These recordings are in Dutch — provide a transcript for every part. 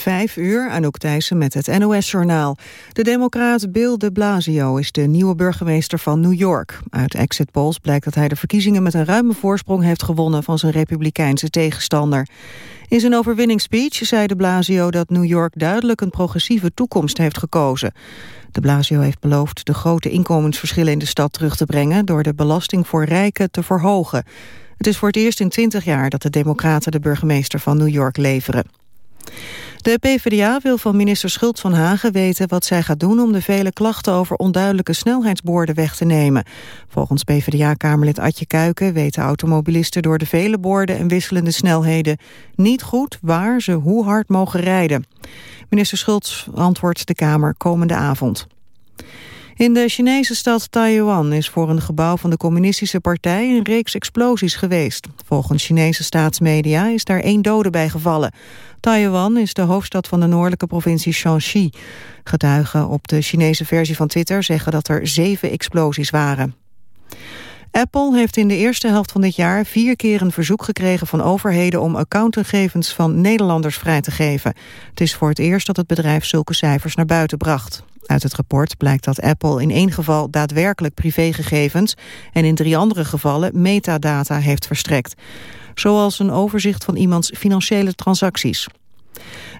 Vijf uur, Anouk Thijssen met het NOS-journaal. De democraat Bill de Blasio is de nieuwe burgemeester van New York. Uit exit polls blijkt dat hij de verkiezingen met een ruime voorsprong heeft gewonnen van zijn republikeinse tegenstander. In zijn overwinningsspeech zei de Blasio dat New York duidelijk een progressieve toekomst heeft gekozen. De Blasio heeft beloofd de grote inkomensverschillen in de stad terug te brengen door de belasting voor rijken te verhogen. Het is voor het eerst in 20 jaar dat de democraten de burgemeester van New York leveren. De PvdA wil van minister Schult van Hagen weten wat zij gaat doen om de vele klachten over onduidelijke snelheidsborden weg te nemen. Volgens PvdA-kamerlid Adje Kuiken weten automobilisten door de vele borden en wisselende snelheden niet goed waar ze hoe hard mogen rijden. Minister Schultz antwoordt de Kamer komende avond. In de Chinese stad Taiwan is voor een gebouw van de communistische partij een reeks explosies geweest. Volgens Chinese staatsmedia is daar één dode bij gevallen. Taiwan is de hoofdstad van de noordelijke provincie Shaanxi. Getuigen op de Chinese versie van Twitter zeggen dat er zeven explosies waren. Apple heeft in de eerste helft van dit jaar vier keer een verzoek gekregen van overheden om accountgegevens van Nederlanders vrij te geven. Het is voor het eerst dat het bedrijf zulke cijfers naar buiten bracht. Uit het rapport blijkt dat Apple in één geval daadwerkelijk privégegevens en in drie andere gevallen metadata heeft verstrekt. Zoals een overzicht van iemands financiële transacties.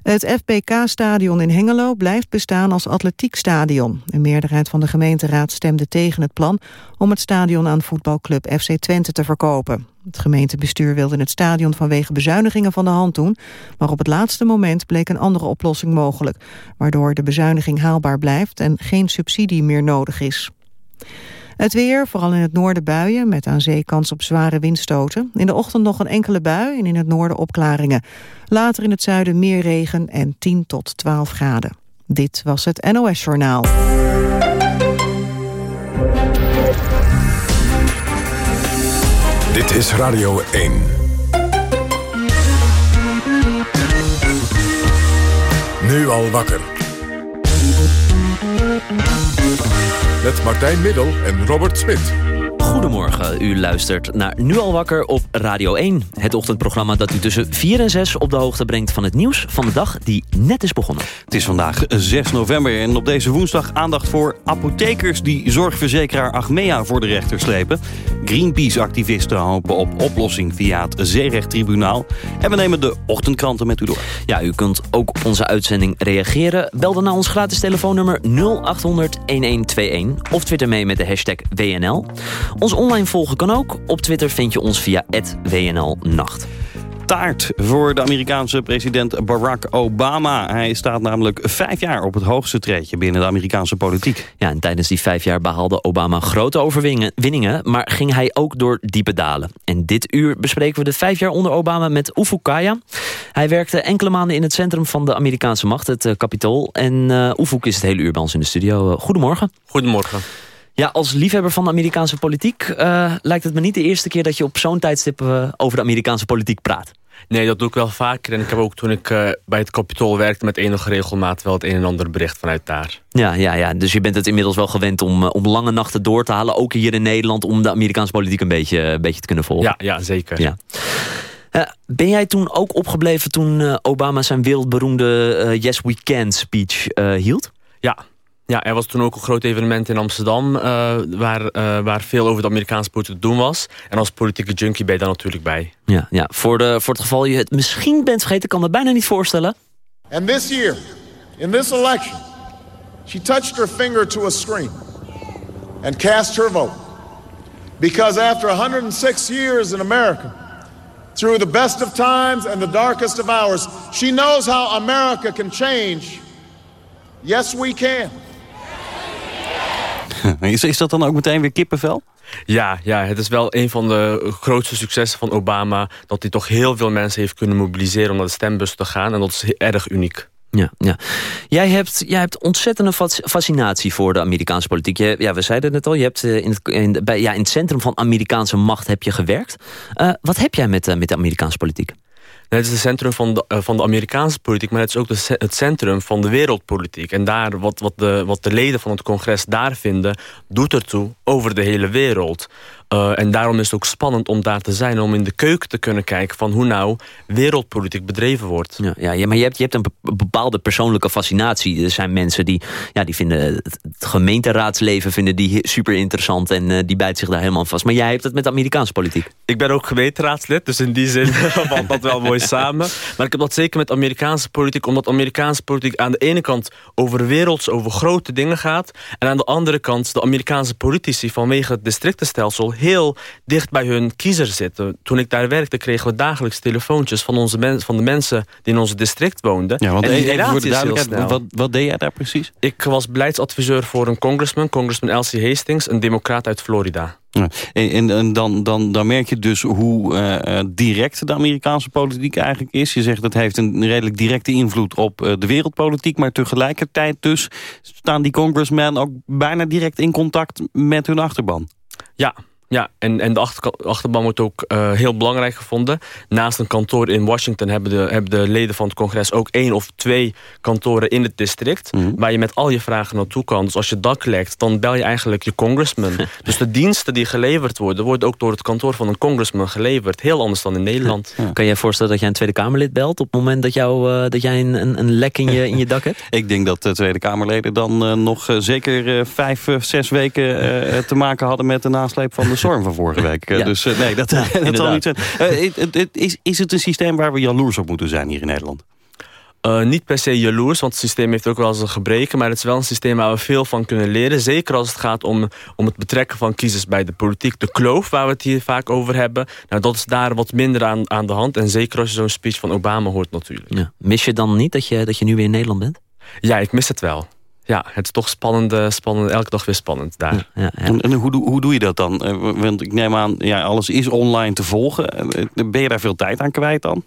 Het FPK-stadion in Hengelo blijft bestaan als atletiekstadion. Een meerderheid van de gemeenteraad stemde tegen het plan... om het stadion aan voetbalclub FC Twente te verkopen. Het gemeentebestuur wilde het stadion vanwege bezuinigingen van de hand doen... maar op het laatste moment bleek een andere oplossing mogelijk... waardoor de bezuiniging haalbaar blijft en geen subsidie meer nodig is. Het weer, vooral in het noorden buien, met aan zee kans op zware windstoten. In de ochtend nog een enkele bui en in het noorden opklaringen. Later in het zuiden meer regen en 10 tot 12 graden. Dit was het NOS Journaal. Dit is Radio 1. Nu al wakker. Met Martijn Middel en Robert Smit. Goedemorgen, u luistert naar Nu al wakker op Radio 1. Het ochtendprogramma dat u tussen 4 en 6 op de hoogte brengt van het nieuws van de dag die net is begonnen. Het is vandaag 6 november en op deze woensdag aandacht voor apothekers die zorgverzekeraar Achmea voor de rechter slepen. Greenpeace-activisten hopen op oplossing via het zeerechttribunaal. En we nemen de ochtendkranten met u door. Ja, u kunt ook op onze uitzending reageren. Bel dan naar ons gratis telefoonnummer 0800 1121 of twitter mee met de hashtag WNL. Ons online volgen kan ook. Op Twitter vind je ons via @WNLNacht. Taart voor de Amerikaanse president Barack Obama. Hij staat namelijk vijf jaar op het hoogste treedje binnen de Amerikaanse politiek. Ja, en tijdens die vijf jaar behaalde Obama grote overwinningen... maar ging hij ook door diepe dalen. En dit uur bespreken we de vijf jaar onder Obama met Ufo Kaya. Hij werkte enkele maanden in het centrum van de Amerikaanse macht, het uh, Capitool. En uh, Ufuk is het hele uur bij ons in de studio. Uh, goedemorgen. Goedemorgen. Ja, als liefhebber van de Amerikaanse politiek... Uh, lijkt het me niet de eerste keer dat je op zo'n tijdstip uh, over de Amerikaanse politiek praat. Nee, dat doe ik wel vaker. En ik heb ook toen ik uh, bij het Capitool werkte met enige regelmaat wel het een en ander bericht vanuit daar. Ja, ja, ja. dus je bent het inmiddels wel gewend om, om lange nachten door te halen. Ook hier in Nederland om de Amerikaanse politiek een beetje, een beetje te kunnen volgen. Ja, ja zeker. Ja. Uh, ben jij toen ook opgebleven toen uh, Obama zijn wereldberoemde Yes We Can speech hield? Ja, ja, er was toen ook een groot evenement in Amsterdam... Uh, waar, uh, waar veel over de Amerikaanse politiek te doen was. En als politieke junkie ben je daar natuurlijk bij. Ja, ja. Voor, de, voor het geval je het misschien bent vergeten... kan dat bijna niet voorstellen. And this year, in this election... she touched her finger to a screen... and cast her vote. Because after 106 years in America... through the best of times and the darkest of hours... she knows how America can change... Yes, we can. Is, is dat dan ook meteen weer kippenvel? Ja, ja, het is wel een van de grootste successen van Obama... dat hij toch heel veel mensen heeft kunnen mobiliseren om naar de stembus te gaan. En dat is erg uniek. Ja, ja. Jij, hebt, jij hebt ontzettende fascinatie voor de Amerikaanse politiek. Je, ja, we zeiden het al, je hebt in het, in, bij, ja, in het centrum van Amerikaanse macht heb je gewerkt. Uh, wat heb jij met, uh, met de Amerikaanse politiek? Het is het centrum van de, uh, van de Amerikaanse politiek... maar het is ook het centrum van de wereldpolitiek. En daar, wat, wat, de, wat de leden van het congres daar vinden... doet ertoe over de hele wereld. Uh, en daarom is het ook spannend om daar te zijn... om in de keuken te kunnen kijken van hoe nou wereldpolitiek bedreven wordt. Ja, ja, maar je hebt, je hebt een bepaalde persoonlijke fascinatie. Er zijn mensen die, ja, die vinden het gemeenteraadsleven vinden die super interessant... en uh, die bijt zich daar helemaal vast. Maar jij hebt het met Amerikaanse politiek. Ik ben ook gemeenteraadslid, dus in die zin valt dat wel mooi samen. Maar ik heb dat zeker met Amerikaanse politiek... omdat Amerikaanse politiek aan de ene kant over werelds, over grote dingen gaat... en aan de andere kant de Amerikaanse politici vanwege het districtenstelsel... heel dicht bij hun kiezer zitten. Toen ik daar werkte kregen we dagelijks telefoontjes... van, onze van de mensen die in onze district woonden. Ja, want en even voor de duidelijkheid, wat, wat deed jij daar precies? Ik was beleidsadviseur voor een congressman, congressman Elsie Hastings... een democraat uit Florida. Ja. En, en, dan, dan, dan merk je dus hoe uh, direct de Amerikaanse politiek eigenlijk is. Je zegt dat heeft een redelijk directe invloed op uh, de wereldpolitiek... maar tegelijkertijd dus staan die congressmen ook bijna direct in contact met hun achterban. Ja, ja, en, en de achterban wordt ook uh, heel belangrijk gevonden. Naast een kantoor in Washington hebben de, hebben de leden van het congres... ook één of twee kantoren in het district... Mm waar je met al je vragen naartoe kan. Dus als je dak lekt, dan bel je eigenlijk je congressman. dus de diensten die geleverd worden... worden ook door het kantoor van een congressman geleverd. Heel anders dan in Nederland. Kan je je voorstellen dat jij een Tweede Kamerlid belt... op het moment dat, jou, uh, dat jij een, een, een, lek in je, in je dak hebt? Ik denk dat de Tweede Kamerleden dan uh, nog zeker vijf, zes weken... te maken hadden met de nasleep van de storm van vorige week. Ja. Dus uh, nee, dat, ja, dat zal niet zijn. Uh, is, is het een systeem waar we jaloers op moeten zijn hier in Nederland? Uh, niet per se jaloers, want het systeem heeft ook wel eens gebreken. Maar het is wel een systeem waar we veel van kunnen leren. Zeker als het gaat om, om het betrekken van kiezers bij de politiek. De kloof, waar we het hier vaak over hebben. Nou, dat is daar wat minder aan, aan de hand. En zeker als je zo'n speech van Obama hoort natuurlijk. Ja. Mis je dan niet dat je, dat je nu weer in Nederland bent? Ja, ik mis het wel ja, het is toch spannend, spannend, elke dag weer spannend daar. Ja, ja, En, en, hoe, hoe doe je dat dan? Eh, want ik neem aan, ja, alles is online te volgen. Eh, ben je daar veel tijd aan kwijt dan?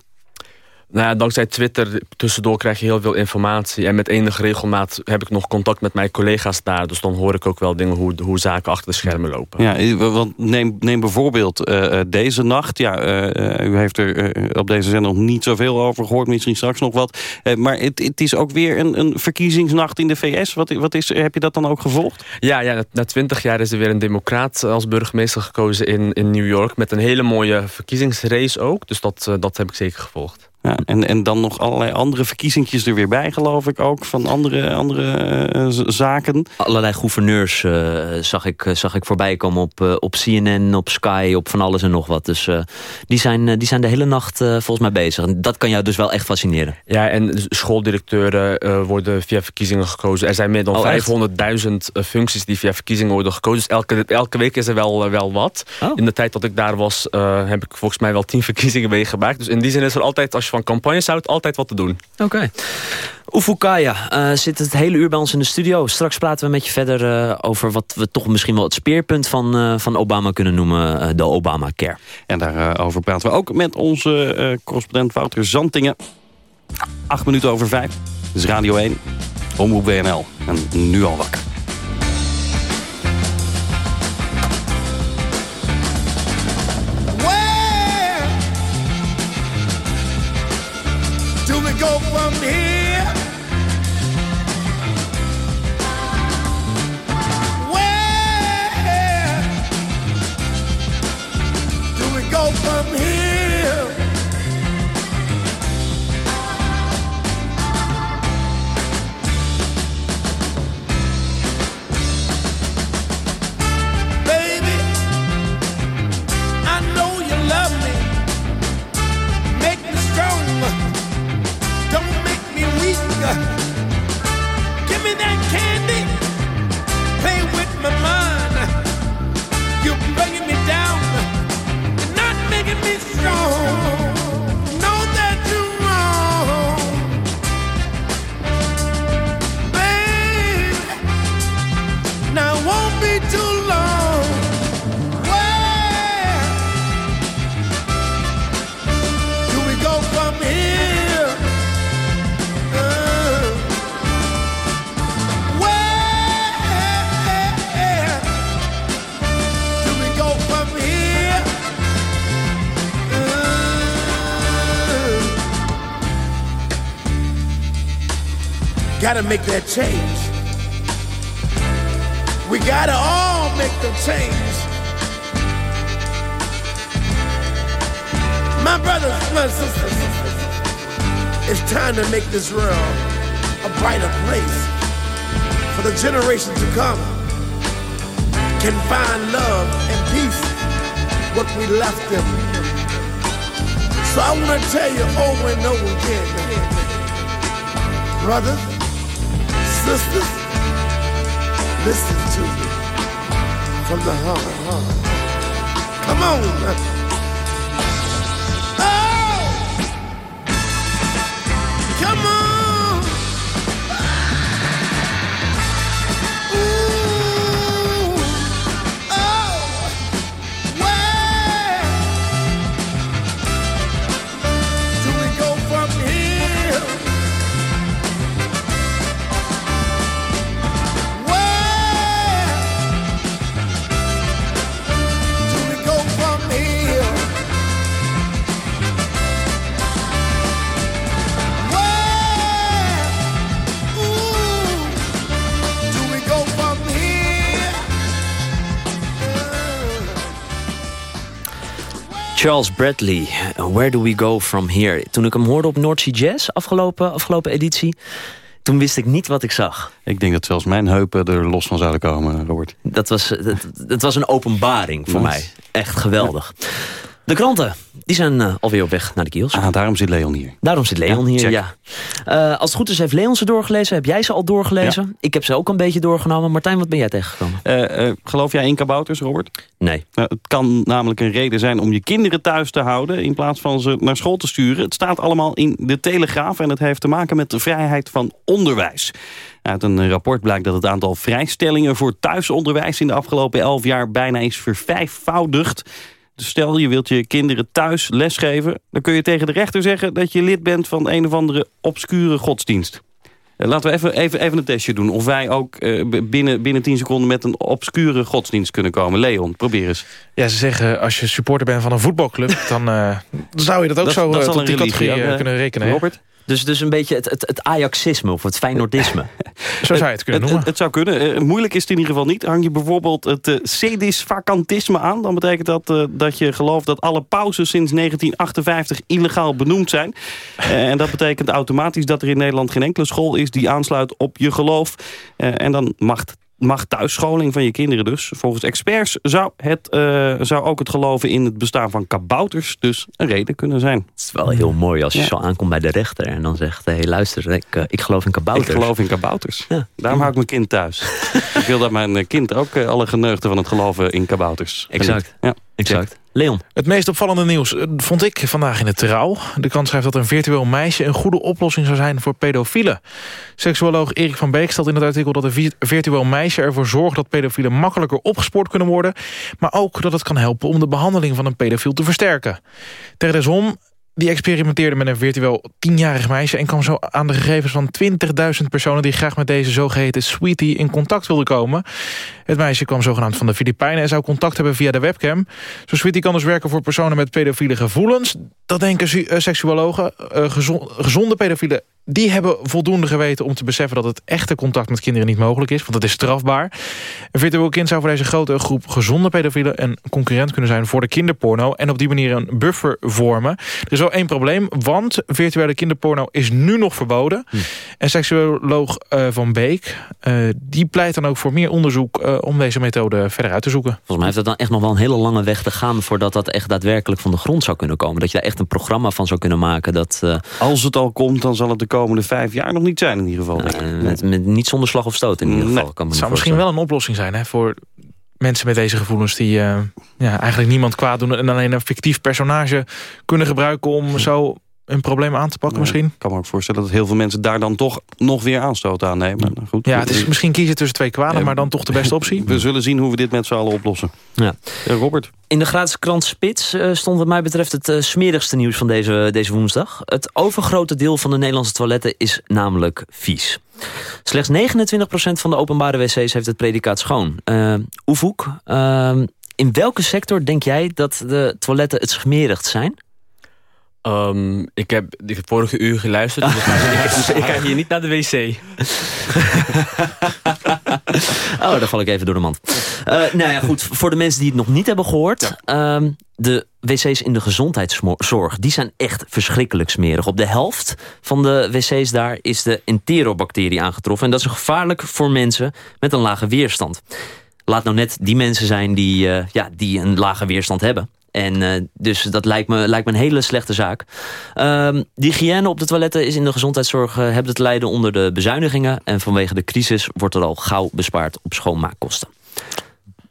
Nou ja, dankzij Twitter tussendoor krijg je heel veel informatie. En met enige regelmaat heb ik nog contact met mijn collega's daar. Dus dan hoor ik ook wel dingen hoe, hoe zaken achter de schermen lopen. Ja, want neem, neem bijvoorbeeld uh, deze nacht. Ja, uh, u heeft er uh, op deze zender nog niet zoveel over gehoord. Misschien straks nog wat. maar het, het is ook weer een, een verkiezingsnacht in de VS. Wat, wat is, heb je dat dan ook gevolgd? Ja, ja na twintig jaar is er weer een democraat als burgemeester gekozen in, in New York. Met een hele mooie verkiezingsrace ook. Dus dat, dat heb ik zeker gevolgd. Ja, en, en dan nog allerlei andere verkiezingjes er weer bij, geloof ik ook. Van andere, andere uh, zaken. Allerlei gouverneurs uh, zag, ik, uh, zag ik voorbij komen op, op CNN, op Sky, op van alles en nog wat. Dus die, zijn, die zijn de hele nacht volgens mij bezig. En dat kan jou dus wel echt fascineren. Ja, en schooldirecteuren worden via verkiezingen gekozen. Er zijn meer dan oh, 500.000 functies die via verkiezingen worden gekozen. Dus elke, elke week is er wel, wel wat. Oh. In de tijd dat ik daar was, heb ik volgens mij wel tien verkiezingen meegemaakt. Dus in die zin is er altijd, als je van campagnes houdt, altijd wat te doen. Oké. Okay. Ufukaya uh, zit het hele uur bij ons in de studio. Straks praten we met je verder uh, over wat we toch misschien wel het speerpunt van, uh, van Obama kunnen noemen. de Obamacare. En daarover praten we ook met onze correspondent Wouter Zantingen. Acht minuten over vijf. Is Radio 1. Omroep WNL. En nu al wakker. Gotta make that change. We gotta all make the change. My brothers, my sisters, it's time to make this world a brighter place for the generations to come can find love and peace what we left them. So I want to tell you over and over again, brothers, sisters, listen to me from the heart. Come on. Charles Bradley, Where Do We Go From Here? Toen ik hem hoorde op North Sea Jazz, afgelopen, afgelopen editie... toen wist ik niet wat ik zag. Ik denk dat zelfs mijn heupen er los van zouden komen, Robert. Dat was, dat, dat was een openbaring voor mij. Echt geweldig. De kranten, die zijn uh, alweer op weg naar de kios. Ah, daarom zit Leon hier. Daarom zit Leon hier, ja. Uh, als het goed is heeft Leon ze doorgelezen. Heb jij ze al doorgelezen? Ik heb ze ook een beetje doorgenomen. Martijn, wat ben jij tegengekomen? Uh, geloof jij in kabouters, Robert? Nee. Het kan namelijk een reden zijn om je kinderen thuis te houden... in plaats van ze naar school te sturen. Het staat allemaal in de Telegraaf... en het heeft te maken met de vrijheid van onderwijs. Uit een rapport blijkt dat het aantal vrijstellingen voor thuisonderwijs... in de afgelopen elf jaar bijna is vervijfvoudigd. Dus stel je wilt je kinderen thuis lesgeven... dan kun je tegen de rechter zeggen dat je lid bent van een of andere obscure godsdienst. Eh, laten we even, even, even een testje doen. Of wij ook uh, binnen, binnen 10 seconden met een obscure godsdienst kunnen komen. Leon, probeer eens. Ja, ze zeggen als je supporter bent van een voetbalclub... dan uh, zou je dat ook dat, zo dat tot die categorie kunnen rekenen. Robert? Dus, dus een beetje het, het, het Ajaxisme of het Feyenoordisme. Zo zou je het kunnen noemen. Het, het, zou kunnen. Uh, moeilijk is het in ieder geval niet. Hang je bijvoorbeeld het uh, sedisvacantisme aan... dan betekent dat uh, dat je gelooft dat alle pauzes sinds 1958 illegaal benoemd zijn. en dat betekent automatisch dat er in Nederland geen enkele school is... die aansluit op je geloof. en dan mag mag thuisscholing van je kinderen dus. Volgens experts zou, het, uh, zou ook het geloven in het bestaan van kabouters dus een reden kunnen zijn. Het is wel heel mooi als je zo aankomt bij de rechter en dan zegt... hé hey, luister, ik, uh, ik geloof in kabouters. Ik geloof in kabouters. Ja. Daarom hou ik mijn kind thuis. ik wil dat mijn kind ook uh, alle geneugden van het geloven in kabouters. Exact. Ja. Exact. Leon. Het meest opvallende nieuws vond ik vandaag in het Trouw. De krant schrijft dat een virtueel meisje een goede oplossing zou zijn voor pedofielen. Seksuoloog Erik van Beek stelt in het artikel dat een virtueel meisje ervoor zorgt dat pedofielen makkelijker opgespoord kunnen worden. Maar ook dat het kan helpen om de behandeling van een pedofiel te versterken. Ter desom die experimenteerde met een virtueel tienjarig meisje... en kwam zo aan de gegevens van 20.000 personen... die graag met deze zogeheten sweetie in contact wilden komen. Het meisje kwam zogenaamd van de Filipijnen... en zou contact hebben via de webcam. Zo sweetie kan dus werken voor personen met pedofiele gevoelens. Dat denken uh, seksuologen. Uh, gezonde pedofielen die hebben voldoende geweten om te beseffen dat het echte contact met kinderen niet mogelijk is, want het is strafbaar. Een virtueel kind zou voor deze grote groep gezonde pedofielen een concurrent kunnen zijn voor de kinderporno en op die manier een buffer vormen. Er is wel één probleem, want virtuele kinderporno is nu nog verboden. Hm. En seksuoloog uh, Van Beek, uh, die pleit dan ook voor meer onderzoek uh, om deze methode verder uit te zoeken. Volgens mij heeft het dan echt nog wel een hele lange weg te gaan voordat dat echt daadwerkelijk van de grond zou kunnen komen. Dat je daar echt een programma van zou kunnen maken. Dat, Als het al komt, dan zal het de komende vijf jaar nog niet zijn in ieder geval. Uh, met, met, niet zonder slag of stoot in ieder geval. Nee. Kan het zou misschien wel een oplossing zijn hè, voor mensen met deze gevoelens... die uh, ja, eigenlijk niemand kwaad doen... en alleen een fictief personage kunnen gebruiken... om zo een probleem aan te pakken misschien? Ik kan me ook voorstellen dat heel veel mensen daar dan toch nog weer aanstoot aan nemen. Nou, goed, ja, het is misschien kiezen tussen twee kwaden, maar dan toch de beste optie. We zullen zien hoe we dit met z'n allen oplossen. Ja. Robert? In de gratis krant Spits uh, stond wat mij betreft het uh, smerigste nieuws van deze, deze woensdag. Het overgrote deel van de Nederlandse toiletten is namelijk vies. Slechts 29% van de openbare wc's heeft het predicaat schoon. Uh, Oevoek, in welke sector denk jij dat de toiletten het smerigst zijn? Um, ik heb de vorige uur geluisterd, dus ik, ik, ga hier niet naar de wc. Oh, daar val ik even door de mand. Uh, nou ja, goed, voor de mensen die het nog niet hebben gehoord... Ehm, de wc's in de gezondheidszorg, die zijn echt verschrikkelijk smerig. Op de helft van de wc's daar is de enterobacterie aangetroffen. En dat is gevaarlijk voor mensen met een lage weerstand. Laat nou net die mensen zijn die, uh, ja, die een lage weerstand hebben. En uh, dus dat lijkt me, lijkt me een hele slechte zaak. Um, de hygiëne op de toiletten is in de gezondheidszorg... Uh, hebben te lijden onder de bezuinigingen. En vanwege de crisis wordt er al gauw bespaard op schoonmaakkosten.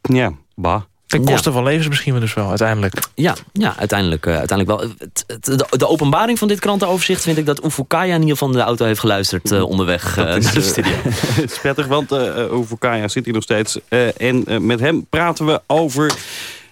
Ja, bah. Ten koste van levens misschien dus wel, uiteindelijk. Ja, ja uiteindelijk, uh, uiteindelijk wel. Het, het, de, de, openbaring van dit krantenoverzicht vind ik dat Ufukaya in ieder geval de auto heeft geluisterd uh, onderweg uh, naar de studio. Het is prettig, want Ufukaya zit hier nog steeds. en met hem praten we over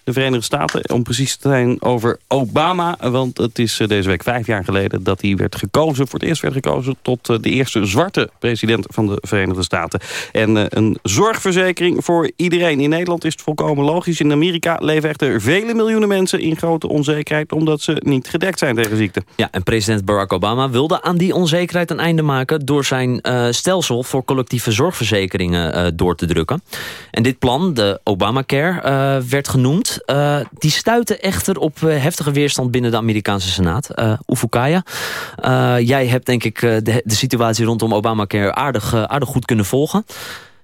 de Verenigde Staten. Om precies te zijn over Obama. Want het is eh, deze week vijf jaar geleden dat hij werd gekozen. Voor het eerst werd gekozen tot eh, de eerste zwarte president van de Verenigde Staten. En eh, een zorgverzekering voor iedereen. In Nederland is het volkomen logisch. In Amerika leven echter vele miljoenen mensen in grote onzekerheid... omdat ze niet gedekt zijn tegen ziekte. Ja, en president Barack Obama wilde aan die onzekerheid een einde maken... door zijn stelsel voor collectieve zorgverzekeringen door te drukken. En dit plan, de Obamacare, uh, werd genoemd uh, die stuiten echter op uh, heftige weerstand binnen de Amerikaanse Senaat. Uh, Ufukaya, jij hebt denk ik de, de, situatie rondom Obamacare aardig, aardig goed kunnen volgen.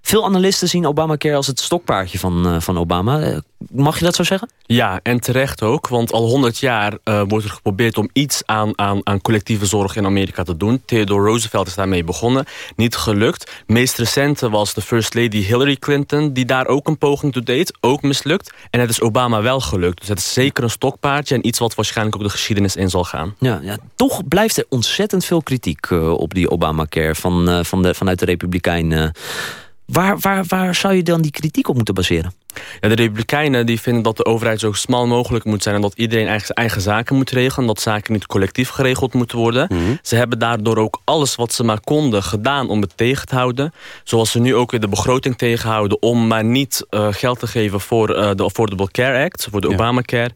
Veel analisten zien Obamacare als het stokpaardje van, uh, van Obama. Uh, mag je dat zo zeggen? Ja, en terecht ook. Want al 100 jaar uh, wordt er geprobeerd om iets aan, aan, aan collectieve zorg in Amerika te doen. Theodore Roosevelt is daarmee begonnen. Niet gelukt. Meest recente was de First Lady Hillary Clinton... die daar ook een poging toe deed. Ook mislukt. En het is Obama wel gelukt. Dus het is zeker een stokpaardje... en iets wat waarschijnlijk ook de geschiedenis in zal gaan. Ja, ja toch blijft er ontzettend veel kritiek op die Obamacare... Van, van de, vanuit de Republikeinen... Waar, waar, waar zou je dan die kritiek op moeten baseren? Ja, de Republikeinen die vinden dat de overheid zo smal mogelijk moet zijn... en dat iedereen eigen, eigen zaken moet regelen... dat zaken niet collectief geregeld moeten worden. Mm -hmm. Ze hebben daardoor ook alles wat ze maar konden gedaan om het tegen te houden. Zoals ze nu ook weer de begroting tegenhouden... om maar niet uh, geld te geven voor uh, de Affordable Care Act, voor de ja. Obamacare...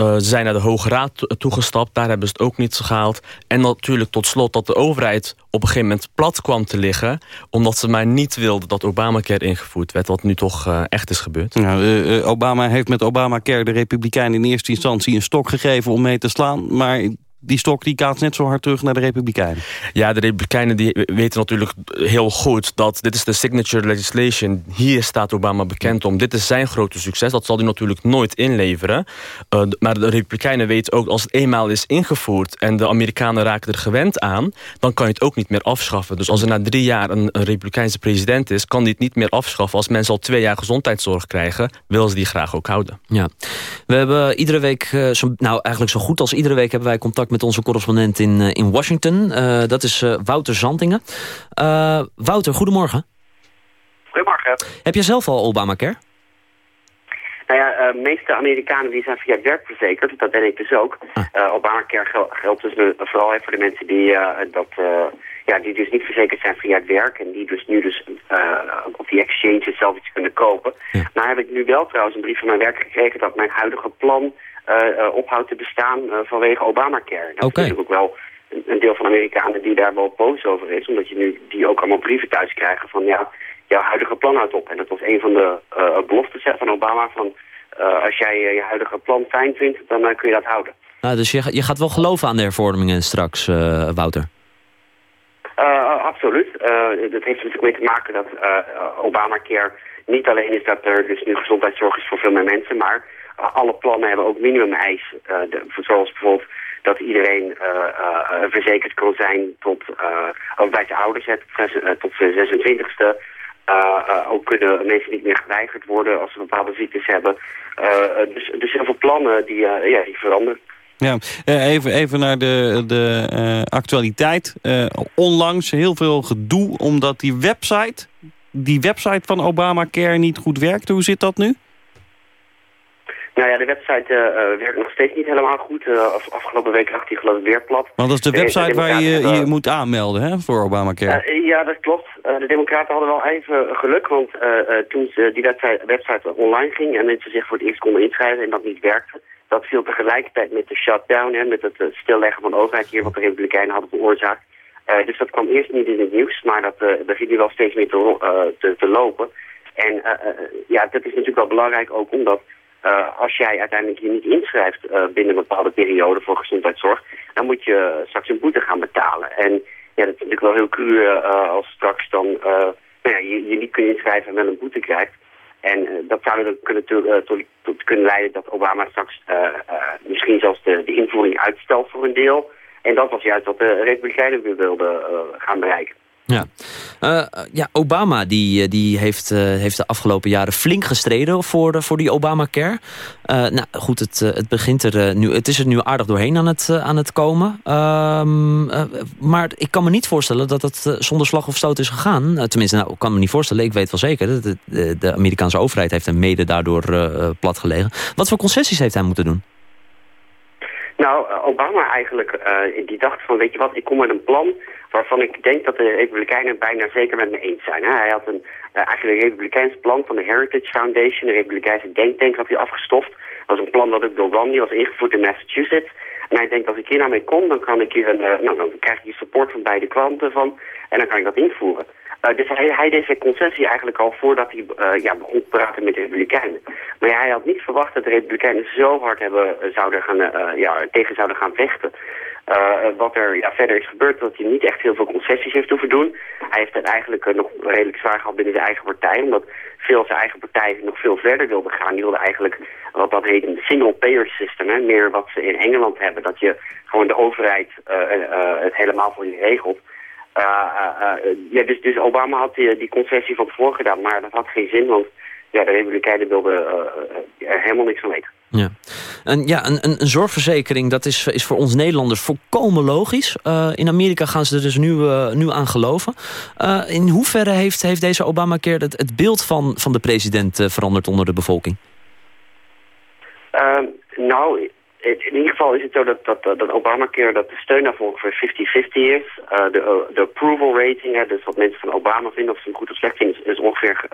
Uh, ze zijn naar de Hoge Raad toegestapt. Daar hebben ze het ook niet gehaald. En natuurlijk tot slot dat de overheid op een gegeven moment plat kwam te liggen. Omdat ze maar niet wilden dat Obamacare ingevoerd werd. Wat nu toch uh, echt is gebeurd. Nou, Obama heeft met Obamacare de Republikeinen in eerste instantie een stok gegeven om mee te slaan. Maar die stok die kaatst net zo hard terug naar de Republikeinen. Ja, de Republikeinen die weten natuurlijk heel goed dat dit is de signature legislation. Hier staat Obama bekend om. Dit is zijn grote succes. Dat zal hij natuurlijk nooit inleveren. Uh, maar de Republikeinen weten ook als het eenmaal is ingevoerd... en de Amerikanen raken er gewend aan... dan kan je het ook niet meer afschaffen. Dus als er na drie jaar een, een Republikeinse president is... kan die het niet meer afschaffen. Als mensen al twee jaar gezondheidszorg krijgen... willen ze die graag ook houden. Ja. We hebben iedere week, uh, zo, nou eigenlijk zo goed als iedere week... hebben wij contact met onze correspondent in, uh, in Washington. Uh, dat is uh, Wouter Zantingen. Wouter, goedemorgen. Goedemorgen. Heb jij zelf al Obamacare? Nou ja, de meeste Amerikanen die zijn via het werk verzekerd. Dat ben ik dus ook. Ah. Obamacare gel geldt dus vooral voor de mensen die, dat, ja, die dus niet verzekerd zijn via het werk. En die dus nu dus op die exchanges zelf iets kunnen kopen. Ja. Nou heb ik nu wel trouwens een brief van mijn werk gekregen dat mijn huidige plan uh, ophoudt te bestaan uh, vanwege Obamacare. Dat okay. is natuurlijk ook wel een, een, deel van Amerikanen die daar wel boos over is. Omdat je nu die ook allemaal brieven thuis krijgen van ja, jouw huidige plan houdt op. En dat was een van de uh, beloftes van Obama van als jij je huidige plan fijn vindt, dan kun je dat houden. Nou, dus je, je gaat wel geloven aan de hervormingen straks, Wouter? absoluut. dat heeft natuurlijk mee te maken dat Obamacare niet alleen is dat er dus nu gezondheidszorg is voor veel meer mensen, maar alle plannen hebben ook minimumeisen. Uh, zoals bijvoorbeeld dat iedereen uh, uh, verzekerd kan zijn tot, ook bij zijn ouders, tot zijn 26e. ook kunnen mensen niet meer geweigerd worden als ze bepaalde ziektes hebben. dus, dus heel veel plannen die, ja, die veranderen. Ja, even, even naar de, de actualiteit. onlangs heel veel gedoe omdat die website, die website van Obamacare niet goed werkte. Hoe zit dat nu? Nou ja, de website uh, werkt nog steeds niet helemaal goed. Uh, afgelopen week lag die geloof ik weer plat. Want dat is de website de waar je je moet aanmelden hè, voor Obamacare. Uh, ja, dat klopt. de democraten hadden wel even geluk, want toen ze die website, website online ging... en mensen zich voor het eerst konden inschrijven en dat niet werkte... dat viel tegelijkertijd met de shutdown, hè, met het stilleggen van de overheid hier... wat de Republikeinen hadden veroorzaakt. dus dat kwam eerst niet in het nieuws, maar dat begint nu wel steeds meer te, te, te lopen... En ja, dat is natuurlijk wel belangrijk ook omdat als jij uiteindelijk je niet inschrijft binnen een bepaalde periode voor gezondheidszorg, dan moet je straks een boete gaan betalen. En ja, dat is natuurlijk wel heel cru als straks dan nou ja, je, je niet kunt inschrijven en wel een boete krijgt. En dat zou er kunnen tot, kunnen leiden dat Obama straks misschien zelfs de, de, invoering uitstelt voor een deel. En dat was juist wat de Republikeinen weer wilden gaan bereiken. Ja, uh, ja Obama die, eh, die heeft, uh, heeft de afgelopen jaren flink gestreden voor, voor die Obamacare. Uh, nou goed, het, het, begint er, nu, het is er nu aardig doorheen aan het, aan het komen. Ehm, maar ik kan me niet voorstellen dat het zonder slag of stoot is gegaan. tenminste, nou, ik kan me niet voorstellen. Ik weet wel zeker, de, de, Amerikaanse overheid heeft hem mede daardoor platgelegen. Wat voor concessies heeft hij moeten doen? Nou, Obama eigenlijk, die dacht van, weet je wat, ik kom met een plan waarvan ik denk dat de Republikeinen bijna zeker met me eens zijn. Hè. Hij had een, uh, eigenlijk een Republikeins plan van de Heritage Foundation, een Republikeinse denktank, had hij afgestoft. Dat was een plan dat ook door Romney was ingevoerd in Massachusetts. En hij denkt, als ik hier naar mee kom, dan, kan ik hier een, uh, nou, dan krijg ik hier support van beide klanten van. En dan kan ik dat invoeren. Uh, dus hij, hij, deed zijn concessie eigenlijk al voordat hij uh, ja, begon te praten met de Republikeinen. Maar hij had niet verwacht dat de Republikeinen zo hard hebben, zouden gaan, ja, tegen zouden gaan vechten. Uh, wat er ja, verder is gebeurd, dat hij niet echt heel veel concessies heeft hoeven doen. Hij heeft het eigenlijk uh, nog redelijk zwaar gehad binnen zijn eigen partij, omdat veel zijn eigen partij nog veel verder wilden gaan. Die wilden eigenlijk wat dat heet een single-payer system, hè, meer wat ze in Engeland hebben, dat je gewoon de overheid uh, het helemaal voor je regelt. Ja, dus, dus Obama had die, die concessie van tevoren gedaan, maar dat had geen zin, want ja, de Republikeinen wilden er helemaal niks van weten. Ja, een, ja, een, een, zorgverzekering dat is, is voor ons Nederlanders volkomen logisch. Uh, in Amerika gaan ze er dus nu, uh, nu aan geloven. Uh, in hoeverre heeft, heeft deze Obamacare het, het beeld van, van de president veranderd onder de bevolking? Nou, in ieder geval is het zo dat, dat, dat Obamacare, dat de steun daarvoor ongeveer 50-50 is. de, de approval rating, dus wat mensen van Obama vinden, of ze hem goed of slecht vinden, is, ongeveer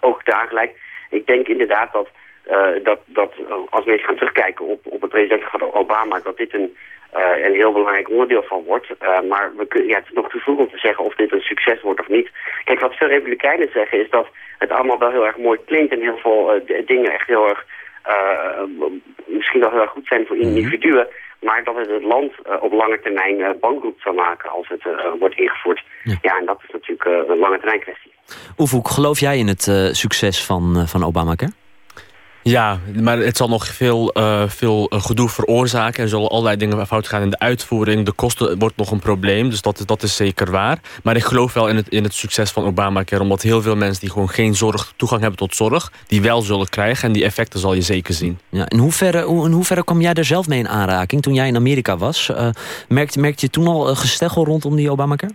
ook daar gelijk. Ik denk inderdaad dat uh, dat, dat als we eens gaan terugkijken op, op het presidentschap van Obama, dat dit een, uh, een heel belangrijk onderdeel van wordt. Uh, maar we kunnen, het is nog te vroeg om te zeggen of dit een succes wordt of niet. Kijk, wat veel republikeinen zeggen is dat het allemaal wel heel erg mooi klinkt en heel veel dingen echt heel erg, misschien wel heel erg goed zijn voor mhm. individuen. Maar dat het het land op lange termijn uh, bankroet zal maken als het wordt ingevoerd. Ja. ja. en dat is natuurlijk een lange termijn kwestie. Oefoek, geloof jij in het succes van, van Obamacare? Ja, maar het zal nog veel, uh, veel eh, gedoe veroorzaken. Er zullen allerlei dingen fout gaan in de uitvoering. De kosten wordt nog een probleem, dus dat, dat is zeker waar. Maar ik geloof wel in het, in het succes van Obamacare... omdat heel veel mensen die gewoon geen zorg, toegang hebben tot zorg... die wel zullen krijgen en die effecten zal je zeker zien. Ja, in, hoeverre, in hoeverre kwam jij er zelf mee in aanraking toen jij in Amerika was? Uh, merkte, merkte je toen al gesteggel rondom die Obamacare?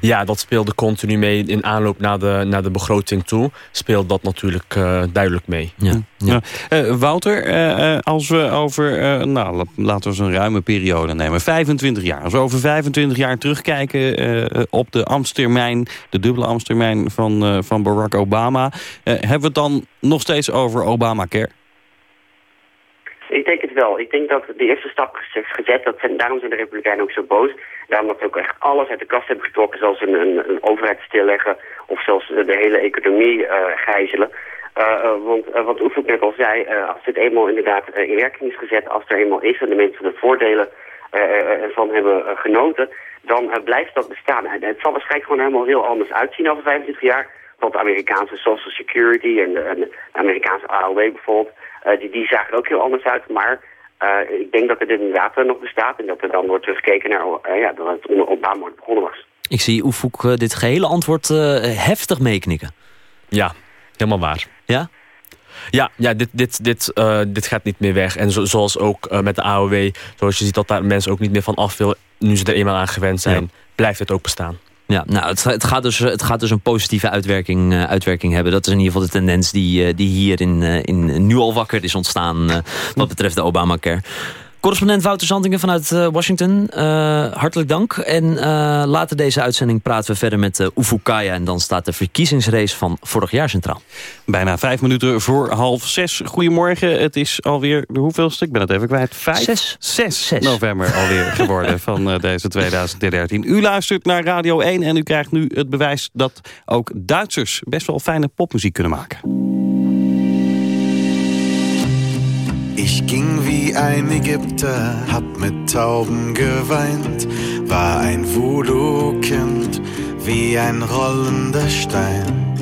Ja, dat speelde continu mee in aanloop naar de, naar de begroting toe. Speelt dat natuurlijk uh, duidelijk mee. Ja. ja. Uh, Wouter, uh, als we over, nou, laten we eens een ruime periode nemen. 25 jaar. Als we over 25 jaar terugkijken op de ambtstermijn... de dubbele ambtstermijn van, van Barack Obama... hebben we het dan nog steeds over Obamacare? Ik denk het wel. Ik denk dat de eerste stap is gezet. Dat daarom zijn de Republikeinen ook zo boos. Daarom dat ze ook echt alles uit de kast hebben getrokken. Zoals een, een, een overheid stilleggen of zelfs de hele economie uh, gijzelen. Uh, want wat Oefuk net al zei, als dit eenmaal inderdaad in werking is gezet, als er eenmaal is en de mensen de voordelen ervan hebben genoten, dan blijft dat bestaan. Het zal waarschijnlijk gewoon helemaal heel anders uitzien over 25 jaar. Want de Amerikaanse Social Security en de, en de Amerikaanse AOW bijvoorbeeld, die, die zagen er ook heel anders uit. Maar uh, ik denk dat het inderdaad nog bestaat en dat er dan wordt teruggekeken naar uh, ja, dat het onder Obama begonnen was. Ik zie Oefoek uh, dit gehele antwoord heftig meeknikken. Ja, helemaal waar. Ja? Ja, ja dit, dit, dit, dit gaat niet meer weg. En zo, zoals ook met de AOW, zoals je ziet dat daar mensen ook niet meer van af willen, nu ze er eenmaal aan gewend zijn, blijft het ook bestaan. Ja, nou, het, gaat dus, het gaat dus een positieve uitwerking, uh, uitwerking hebben. Dat is in ieder geval de tendens die, uh, die hier in, uh, in nu al wakker is ontstaan... wat betreft de Obamacare. Correspondent Wouter Zantingen vanuit uh, Washington. Uh, hartelijk dank. En uh, later deze uitzending praten we verder met uh, Ufukaya. En dan staat de verkiezingsrace van vorig jaar centraal. Bijna vijf minuten voor half zes. Goedemorgen. Het is alweer de hoeveelste? Ik ben het even kwijt. Vijf? Zes. Zes, Zes. november alweer geworden van deze 2013. U luistert naar Radio 1 en u krijgt nu het bewijs dat ook Duitsers best wel fijne popmuziek kunnen maken. Ich ging wie ein Ägypter, hab mit Tauben geweint, war ein Voodoo-Kind, wie ein rollender Stein.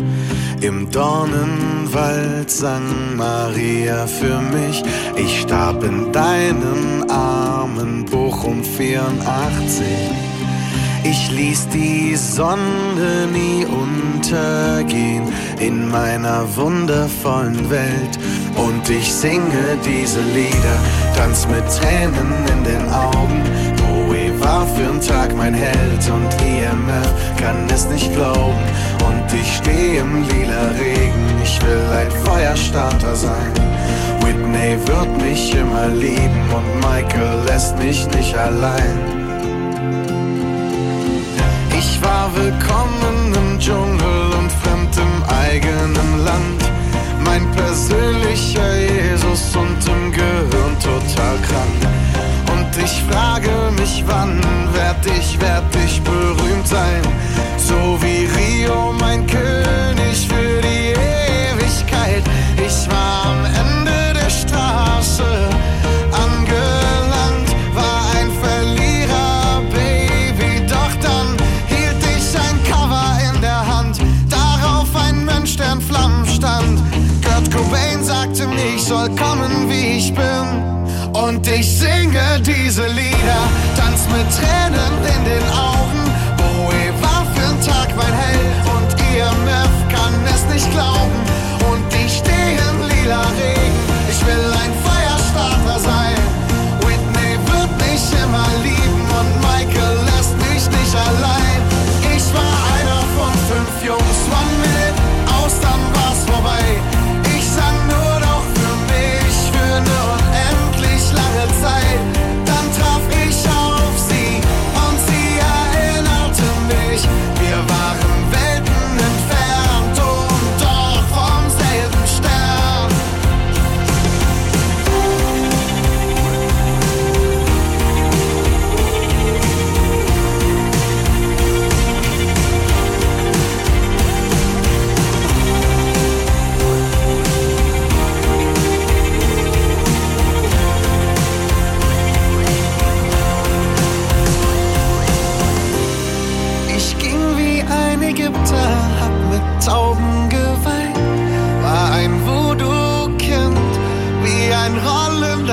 Im Dornenwald sang Maria für mich, ich starb in deinen Armen, Bochum 84. Ich ließ die Sonne nie untergehen in meiner wundervollen Welt. Und ich singe diese Lieder, tanz mit Tränen in den Augen. Bowie war für'n Tag mein Held und IMF kann es nicht glauben. Und ich steh im lila Regen, ich will ein Feuerstarter sein. Whitney wird mich immer lieben und Michael lässt mich nicht allein. Ich war willkommen im Dschungel und fremd im eigenen Land. Mein persönlicher Jesus und im Gehirn total krank. Und ich frage mich, wann werd ich, werd ich berühmt sein? So wie Rio, mein König für die mir, ich soll kommen, wie ich bin. Und ich singe diese Lieder, tanz mit Tränen in den Augen.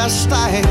está I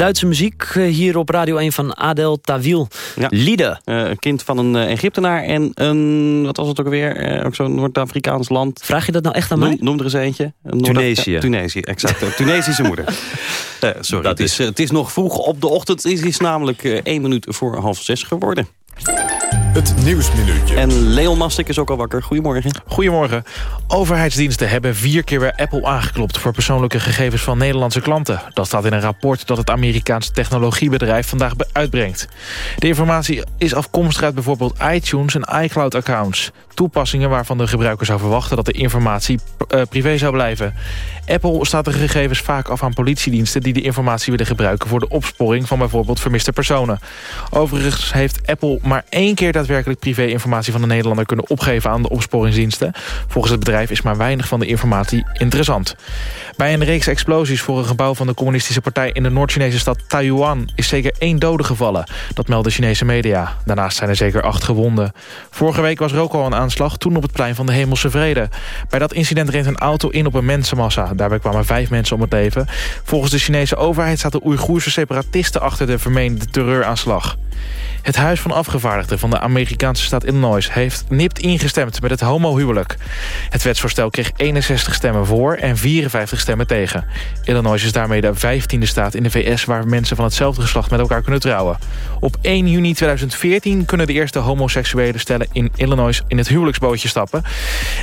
Duitse muziek eh, hier op Radio 1 van Adel Tawil. Ja. Lieden. Eh, een kind van een eh, Egyptenaar en een, wat was het ook alweer, Eh, ook zo'n Noord-Afrikaans land. Vraag je dat nou echt aan Noem, mij? noem er eens eentje. Een Tunesië. Ja, Tunesië, exact. Een Tunesische moeder. Sorry, Dat het is, is- het is nog vroeg op de ochtend. Het is namelijk één minuut voor half zes geworden. Het Nieuwsminuutje. En Leon Mastik is ook al wakker. Goedemorgen. Goedemorgen. Overheidsdiensten hebben vier keer bij Apple aangeklopt... voor persoonlijke gegevens van Nederlandse klanten. Dat staat in een rapport dat het Amerikaanse technologiebedrijf vandaag uitbrengt. De informatie is afkomstig uit bijvoorbeeld iTunes en iCloud-accounts. Toepassingen waarvan de gebruiker zou verwachten dat de informatie eh, privé zou blijven. Apple staat de gegevens vaak af aan politiediensten... die de informatie willen gebruiken voor de opsporing van bijvoorbeeld vermiste personen. Overigens heeft Apple maar één keer daadwerkelijk privé-informatie van de Nederlander kunnen opgeven aan de opsporingsdiensten. Volgens het bedrijf is maar weinig van de informatie interessant. Bij een reeks explosies voor een gebouw van de communistische partij in de Noord-Chinese stad Taiwan is zeker één dode gevallen. Dat melden Chinese media. Daarnaast zijn er zeker acht gewonden. Vorige week was er ook al een aanslag, toen op het plein van de Hemelse Vrede. Bij dat incident reed een auto in op een mensenmassa. Daarbij kwamen vijf mensen om het leven. Volgens de Chinese overheid zaten Oeigoerse separatisten achter de vermeende terreuraanslag. Het Huis van Afgevaardigden van de Amerikaanse staat Illinois... heeft nipt ingestemd met het homohuwelijk. Het wetsvoorstel kreeg 61 stemmen voor en 54 stemmen tegen. Illinois is daarmee de 15e staat in de VS... waar mensen van hetzelfde geslacht met elkaar kunnen trouwen. Op 1 juni 2014 kunnen de eerste homoseksuele stellen in Illinois... in het huwelijksbootje stappen.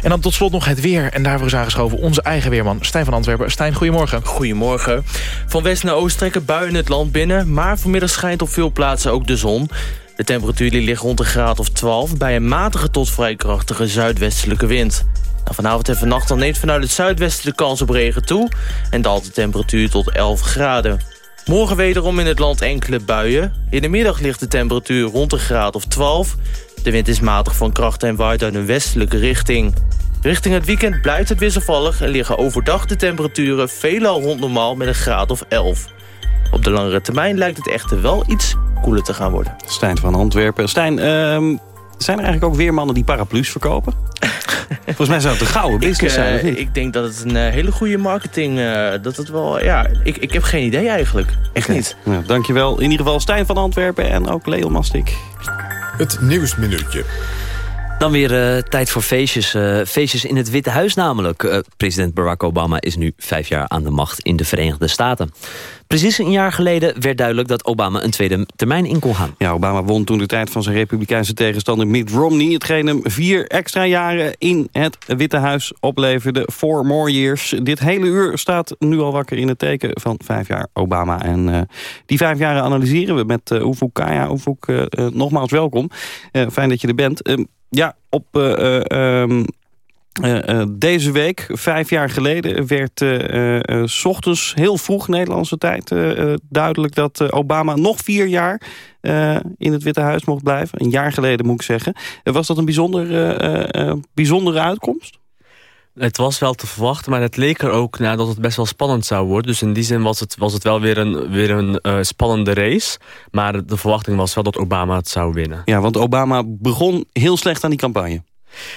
En dan tot slot nog het weer. En daarvoor is aangeschoven onze eigen weerman Stijn van Antwerpen. Stijn, goedemorgen. Goedemorgen. Van west naar oost trekken buien het land binnen... maar vanmiddag schijnt op veel plaatsen ook de zon... De temperatuur ligt rond een graad of 12... bij een matige tot vrij krachtige zuidwestelijke wind. Nou, vanavond en vannacht neemt vanuit het zuidwesten de kans op regen toe... en daalt de temperatuur tot 11 graden. Morgen wederom in het land enkele buien. In de middag ligt de temperatuur rond een graad of 12. De wind is matig van kracht en waait uit een westelijke richting. Richting het weekend blijft het wisselvallig... en liggen overdag de temperaturen veelal rond normaal met een graad of 11. Op de langere termijn lijkt het echter wel iets koeler te gaan worden. Stijn van Antwerpen. Stijn, ehm, zijn er eigenlijk ook weer mannen die paraplu's verkopen? Volgens mij zou het een gouden business ik, uh, zijn, of niet? Ik denk dat het een uh, hele goede marketing... Uh, dat het wel, ja, ik, ik heb geen idee eigenlijk. Echt niet. Nou, dankjewel. In ieder geval Stijn van Antwerpen en ook Leo Mastik. Het Nieuwsminuutje. Dan weer uh, tijd voor feestjes. Uh, feestjes in het Witte Huis namelijk. Uh, president Barack Obama is nu vijf jaar aan de macht in de Verenigde Staten. Precies een jaar geleden werd duidelijk dat Obama een tweede termijn in kon gaan. Ja, Obama won toen de tijd van zijn republikeinse tegenstander Mitt Romney. Hetgeen hem vier extra jaren in het Witte Huis opleverde. Four more years. Dit hele uur staat nu al wakker in het teken van vijf jaar Obama. En die vijf jaren analyseren we met uh, Kaya. Oefoek, nogmaals welkom. fijn dat je er bent. Ja, op um, uh, deze week, vijf jaar geleden, werd s ochtends heel vroeg Nederlandse tijd duidelijk dat Obama nog vier jaar in het Witte Huis mocht blijven. Een jaar geleden moet ik zeggen. was dat een bijzonder, bijzondere uitkomst? Het was wel te verwachten, maar het leek er ook naar dat het best wel spannend zou worden. Dus in die zin was het, was het wel weer een, weer een uh, spannende race. Maar de verwachting was wel dat Obama het zou winnen. Ja, want Obama begon heel slecht aan die campagne.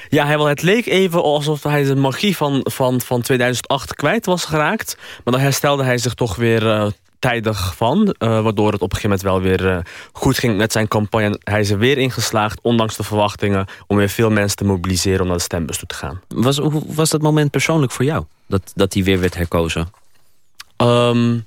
Ja, hij, het leek even alsof hij de magie van, van, van 2008 kwijt was geraakt. Maar dan herstelde hij zich toch weer uh, tijdig van. Uh, waardoor het op een gegeven moment wel weer uh, goed ging met zijn campagne. Hij is er weer ingeslaagd, ondanks de verwachtingen... om weer veel mensen te mobiliseren om naar de stembus toe te gaan. Was, hoe was dat moment persoonlijk voor jou? Dat, dat hij weer werd herkozen? Um,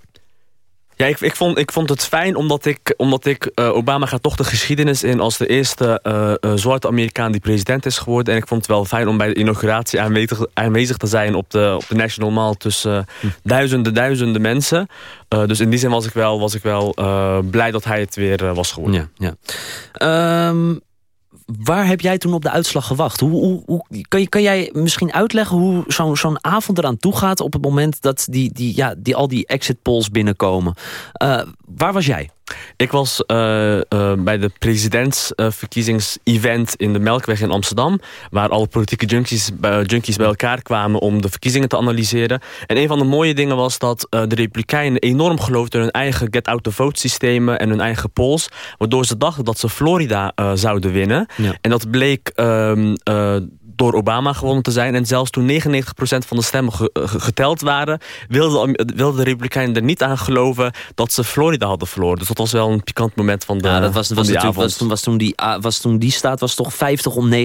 ja, ik, ik, vond, ik vond het fijn omdat ik, omdat ik uh, Obama gaat toch de geschiedenis in als de eerste uh, uh, zwarte Amerikaan die president is geworden. En ik vond het wel fijn om bij de inauguratie aanwezig, aanwezig te zijn op de, op de National Mall tussen hm. duizenden, duizenden mensen. dus in die zin was ik wel, was ik wel blij dat hij het weer was geworden. Ja, ja. Um waar heb jij toen op de uitslag gewacht? Hoe, hoe, hoe kan, je, kan jij misschien uitleggen hoe zo'n zo'n avond eraan toe gaat... op het moment dat die, die, ja, die, al die exit polls binnenkomen? Uh, waar was jij? Ik was uh, uh, bij de presidentsverkiezingsevent in de Melkweg in Amsterdam... waar alle politieke junkies, junkies bij elkaar kwamen om de verkiezingen te analyseren. En een van de mooie dingen was dat de Republikeinen enorm geloofden... in hun eigen get-out-the-vote systemen en hun eigen polls... waardoor ze dachten dat ze Florida zouden winnen. Ja. En dat bleek... Door Obama gewonnen te zijn. En zelfs toen 99% van de stemmen geteld waren... wilden wilde de Republikeinen er niet aan geloven dat ze Florida hadden verloren. Dus dat was wel een pikant moment van de ja, dat was, was, natuurlijk, was, toen, was, toen die, was toen die staat was toch 50 om 49%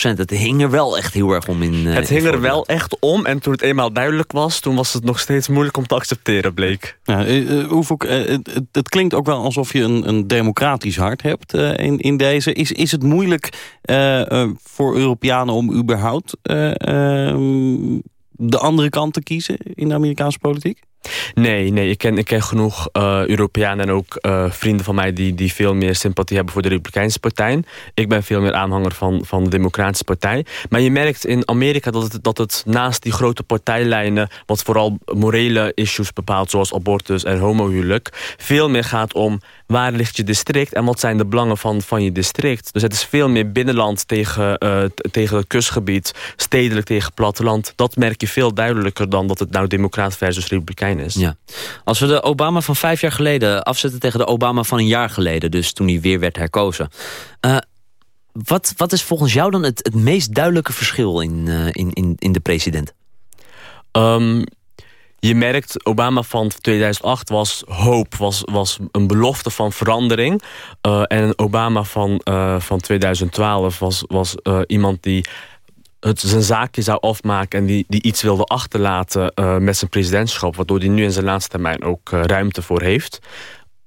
Het hing er wel echt heel erg om in uh, Het hing er wel echt om. En toen het eenmaal duidelijk was... toen was het nog steeds moeilijk om te accepteren, bleek. Ja, uh, uh, het, het, klinkt ook wel alsof je een, een democratisch hart hebt in, in deze. Is, is het moeilijk voor Europeanen om überhaupt de andere kant te kiezen in de Amerikaanse politiek? Nee, nee ik, ken, ik ken genoeg uh, Europeanen en ook uh, vrienden van mij... Die, die veel meer sympathie hebben voor de Republikeinse Partij. Ik ben veel meer aanhanger van, van de Democratische Partij. Maar je merkt in Amerika dat het, dat het naast die grote partijlijnen... wat vooral morele issues bepaalt, zoals abortus en homohuwelijk... veel meer gaat om waar ligt je district en wat zijn de belangen van, van je district. Dus het is veel meer binnenland tegen, uh, tegen het kustgebied, stedelijk tegen platteland. Dat merk je veel duidelijker dan dat het nou democraat versus republikein is. Ja. Als we de Obama van vijf jaar geleden afzetten tegen de Obama van een jaar geleden, dus toen hij weer werd herkozen. Uh, wat, wat is volgens jou dan het, het meest duidelijke verschil in, uh, in, in, in de president? Um, je merkt, Obama van 2008 was hoop, was, was een belofte van verandering. Uh, en Obama van, uh, van 2012 was, was uh, iemand die het zijn zaakje zou afmaken... en die, die iets wilde achterlaten met zijn presidentschap... waardoor hij nu in zijn laatste termijn ook ruimte voor heeft.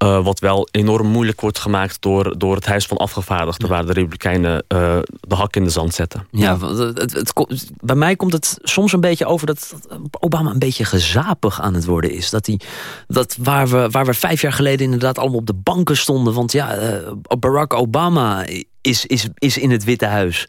Uh, wat wel enorm moeilijk wordt gemaakt door, door het Huis van Afgevaardigden... Ja. waar de Republikeinen uh, de hak in de zand zetten. Ja, het, het, het, bij mij komt het soms een beetje over dat Obama een beetje gezapig aan het worden is. Dat, hij, dat waar, we, waar we vijf jaar geleden inderdaad allemaal op de banken stonden... want ja, uh, Barack Obama is, is, is in het Witte Huis.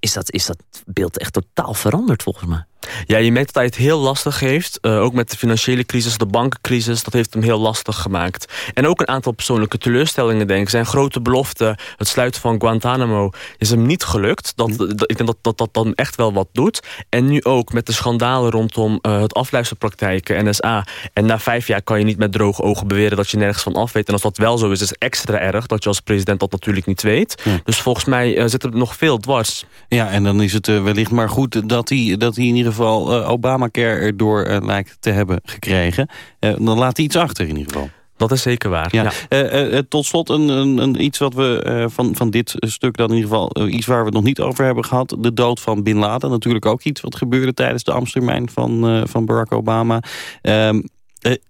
Is dat, is dat beeld echt totaal veranderd volgens mij? Ja, je merkt dat hij het heel lastig heeft. Uh, ook met de financiële crisis, de bankencrisis. Dat heeft hem heel lastig gemaakt. En ook een aantal persoonlijke teleurstellingen, denk ik. Zijn grote belofte, het sluiten van Guantanamo... is hem niet gelukt. Dat, dat, ik denk dat, dat dat dan echt wel wat doet. En nu ook met de schandalen rondom uh, het afluisterpraktijken, NSA. En na vijf jaar kan je niet met droge ogen beweren... dat je nergens van af weet. En als dat wel zo is, is het extra erg... dat je als president dat natuurlijk niet weet. Ja. Dus volgens mij uh, zit er nog veel dwars. Ja, en dan is het wellicht maar goed dat hij, dat hij in ieder geval uh, Obamacare erdoor uh, lijkt te hebben gekregen. Uh, dan laat hij iets achter in ieder geval. Dat is zeker waar. Ja. ja. tot slot een, een, een, iets wat we van, van dit stuk dan in ieder geval... iets waar we het nog niet over hebben gehad. De dood van Bin Laden. Natuurlijk ook iets wat gebeurde tijdens de Amstermijn van, van Barack Obama. Ehm,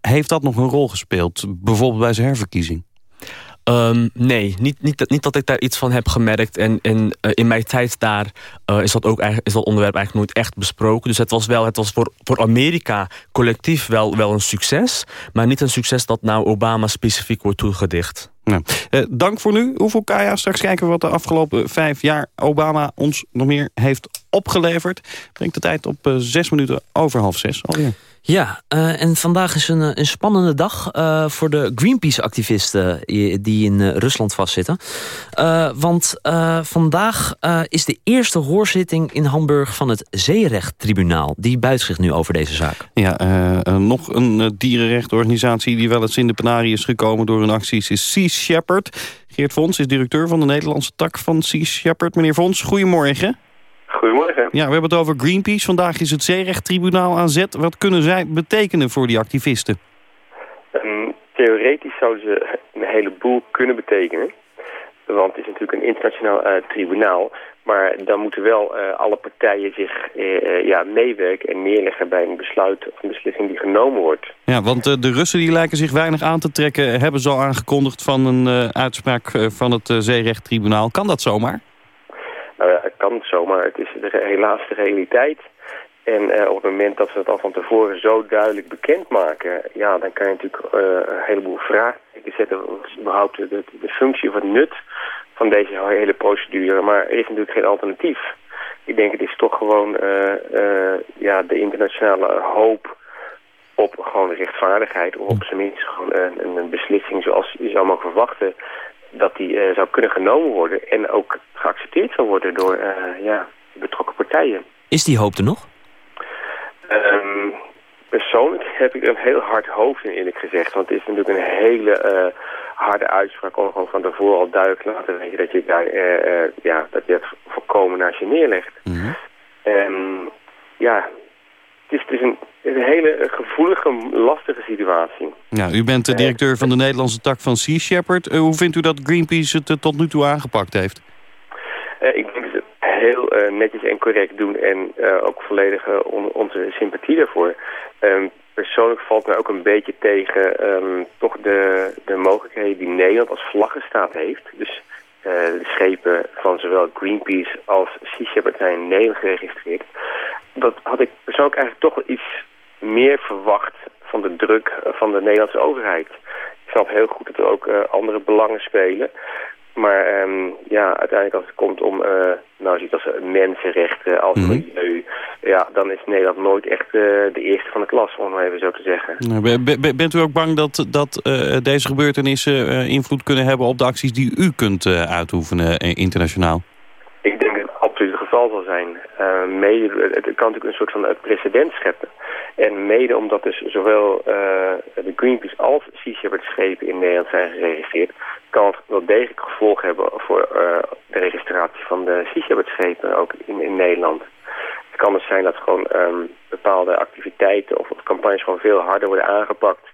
heeft dat nog een rol gespeeld? Bijvoorbeeld bij zijn herverkiezing? Um, nee, niet, niet, niet dat ik daar iets van heb gemerkt. En, uh, in mijn tijd daar uh, is, dat ook is dat onderwerp eigenlijk nooit echt besproken. Dus het was, wel, het was voor, voor Amerika collectief wel, wel een succes. Maar niet een succes dat nou Obama specifiek wordt toegedicht. Nou, uh, dank voor nu. Hoeveel Kaya? Straks kijken we wat de afgelopen vijf jaar Obama ons nog meer heeft opgeleverd. Brengt de tijd op zes minuten over half zes alweer. Ja, uh, en vandaag is een, een spannende dag uh, voor de Greenpeace-activisten die in uh, Rusland vastzitten. want vandaag is de eerste hoorzitting in Hamburg van het Zeerechttribunaal. Die buigt zich nu over deze zaak. Ja, nog een dierenrechtenorganisatie die wel eens in de penarie is gekomen door hun acties is Sea Shepherd. Geert Vons is directeur van de Nederlandse tak van Sea Shepherd. Meneer Vons, goedemorgen. Goedemorgen. Ja, we hebben het over Greenpeace. Vandaag is het zeerechttribunaal aan zet. Wat kunnen zij betekenen voor die activisten? Um, theoretisch zouden ze een heleboel kunnen betekenen. Want het is natuurlijk een internationaal uh, tribunaal. Maar dan moeten wel uh, alle partijen zich uh, ja, meewerken en neerleggen bij een besluit of een beslissing die genomen wordt. Ja, want de Russen die lijken zich weinig aan te trekken... hebben ze al aangekondigd van een uitspraak van het zeerechttribunaal. Kan dat zomaar? Nou ja, het kan zomaar. Het is de, helaas de realiteit. En uh, op het moment dat ze het al van tevoren zo duidelijk bekendmaken... ja, dan kan je natuurlijk uh, een heleboel vragen zetten... überhaupt de, de, de functie of het nut van deze hele procedure. Maar er is natuurlijk geen alternatief. Ik denk het is toch gewoon uh, ja, de internationale hoop op gewoon rechtvaardigheid... of op zijn minst gewoon een, een beslissing zoals je zou mogen verwachten dat die zou kunnen genomen worden en ook geaccepteerd zou worden door ja, betrokken partijen. Is die hoop er nog? Um, persoonlijk heb ik er een heel hard hoofd in eerlijk gezegd. Want het is natuurlijk een hele uh, harde uitspraak om gewoon van tevoren al duidelijk te laten weten dat je, daar, ja, dat je het voorkomen naast je neerlegt. Mm -hmm. um, ja, het is, het is een, een, hele gevoelige, lastige situatie. Ja, u bent de directeur van de Nederlandse tak van Sea Shepherd. Hoe vindt u dat Greenpeace het tot nu toe aangepakt heeft? Ik denk heel netjes en correct doen en ook volledig on onze sympathie daarvoor. Um, persoonlijk valt mij ook een beetje tegen um, toch de, de mogelijkheden die Nederland als vlaggenstaat heeft. Dus de schepen van zowel Greenpeace als Sea Shepherd zijn in Nederland geregistreerd dat had ik persoonlijk eigenlijk toch iets meer verwacht van de druk van de Nederlandse overheid. Ik snap heel goed dat er ook andere belangen spelen. Maar ehm, ja, uiteindelijk als het komt om, uh, nou ziet als mensenrechten, als mhm. milieu, ja, dan is Nederland nooit echt uh, de eerste van de klas, om het even zo te zeggen. bent u ook bang dat, dat uh, deze gebeurtenissen invloed kunnen hebben op de acties die u kunt uitoefenen internationaal? Ik denk dat het absoluut het zal zijn. mede, het, kan natuurlijk een soort van precedent scheppen. En mede omdat dus zowel de Greenpeace als Sea schepen in Nederland zijn geregistreerd kan het wel degelijk gevolg hebben voor uh, de registratie van de Sea ook in, in Nederland. Het kan dus zijn dat gewoon um, bepaalde activiteiten of, of, campagnes gewoon veel harder worden aangepakt.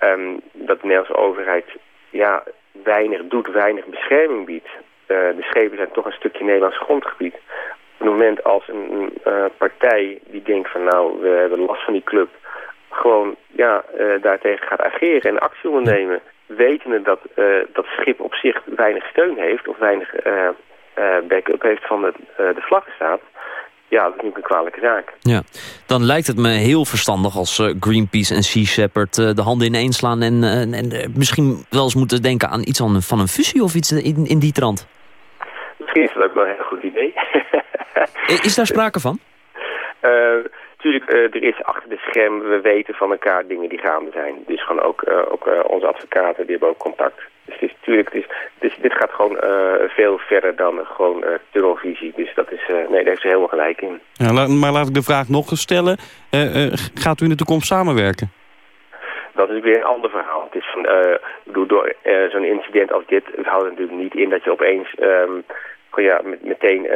Um, dat de Nederlandse overheid ja, weinig doet, weinig bescherming biedt. Uh, de schepen zijn toch een stukje Nederlands grondgebied. Op het moment als een uh, partij die denkt van nou, we hebben last van die club... gewoon ja, daartegen gaat ageren en actie ondernemen wetende dat dat schip op zich weinig steun heeft... of weinig backup heeft van de, de vlaggenstaat... ja, dat is niet een kwalijke zaak. Ja, dan lijkt het me heel verstandig als Greenpeace en Sea Shepherd... de handen ineen slaan en, en misschien wel eens moeten denken aan iets van een fusie of iets in, in die trant. Ook wel een heel goed idee. is daar sprake van? Natuurlijk, uh, er is achter de schermen, we weten van elkaar dingen die gaande zijn. Dus gewoon ook, uh, ook uh, onze advocaten, die hebben ook contact. Dus het is, natuurlijk, het is, dus dit gaat gewoon veel verder dan gewoon tunnelvisie. Dus dat is, nee, daar heeft ze helemaal gelijk in. Ja, maar laat ik de vraag nog eens stellen. gaat u in de toekomst samenwerken? Dat is weer een ander verhaal. Het is van, bedoel, door zo'n incident als dit, het houdt natuurlijk niet in dat je opeens um, ja, met, meteen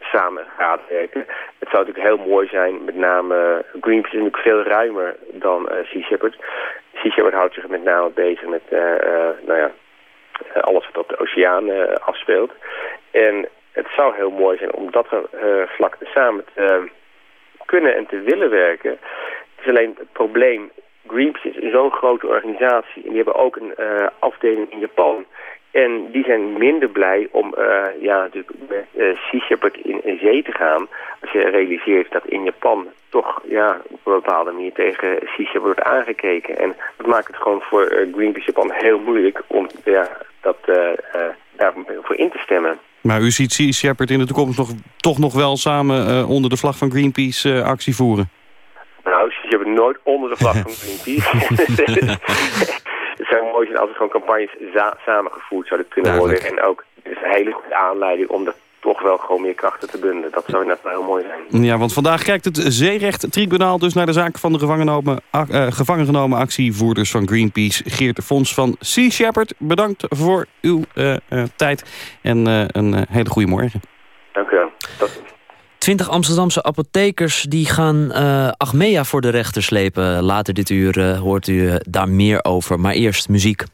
samen gaat werken. Het zou natuurlijk heel mooi zijn, met name Greenpeace is natuurlijk veel ruimer dan uh, Sea Shepherd. Sea Shepherd houdt zich met name bezig met nou ja, alles wat op de oceaan afspeelt. En het zou heel mooi zijn om dat vlak samen te kunnen en te willen werken. Het is alleen het probleem, Greenpeace is zo'n grote organisatie en die hebben ook een afdeling in Japan. En die zijn minder blij om uh, ja, natuurlijk met uh, Sea Shepherd in, in, zee te gaan. Als je realiseert dat in Japan toch ja, op een bepaalde manier tegen Sea Shepherd wordt aangekeken. En dat maakt het gewoon voor uh, Greenpeace Japan heel moeilijk om ja, dat, daarvoor in te stemmen. Maar u ziet Sea Shepherd in de toekomst nog, toch nog wel samen onder de vlag van Greenpeace actie voeren? Nou, Sea Shepherd nooit onder de vlag van Greenpeace. het zou mooi zijn als er gewoon campagnes samengevoerd zouden kunnen worden. En ook, is een hele goede aanleiding om er toch wel gewoon meer krachten te bundelen. Dat zou net wel heel mooi zijn. Ja, want vandaag kijkt het zeerecht-tribunaal dus naar de zaak van de gevangengenomen, uh, gevangen genomen actievoerders van Greenpeace. Geert de Fons van Sea Shepherd, bedankt voor uw uh, uh, tijd en een hele goede morgen. Dank u wel. Tot 20 Amsterdamse apothekers die gaan uh, Achmea voor de rechter slepen. Later dit uur uh, hoort u daar meer over. Maar eerst muziek.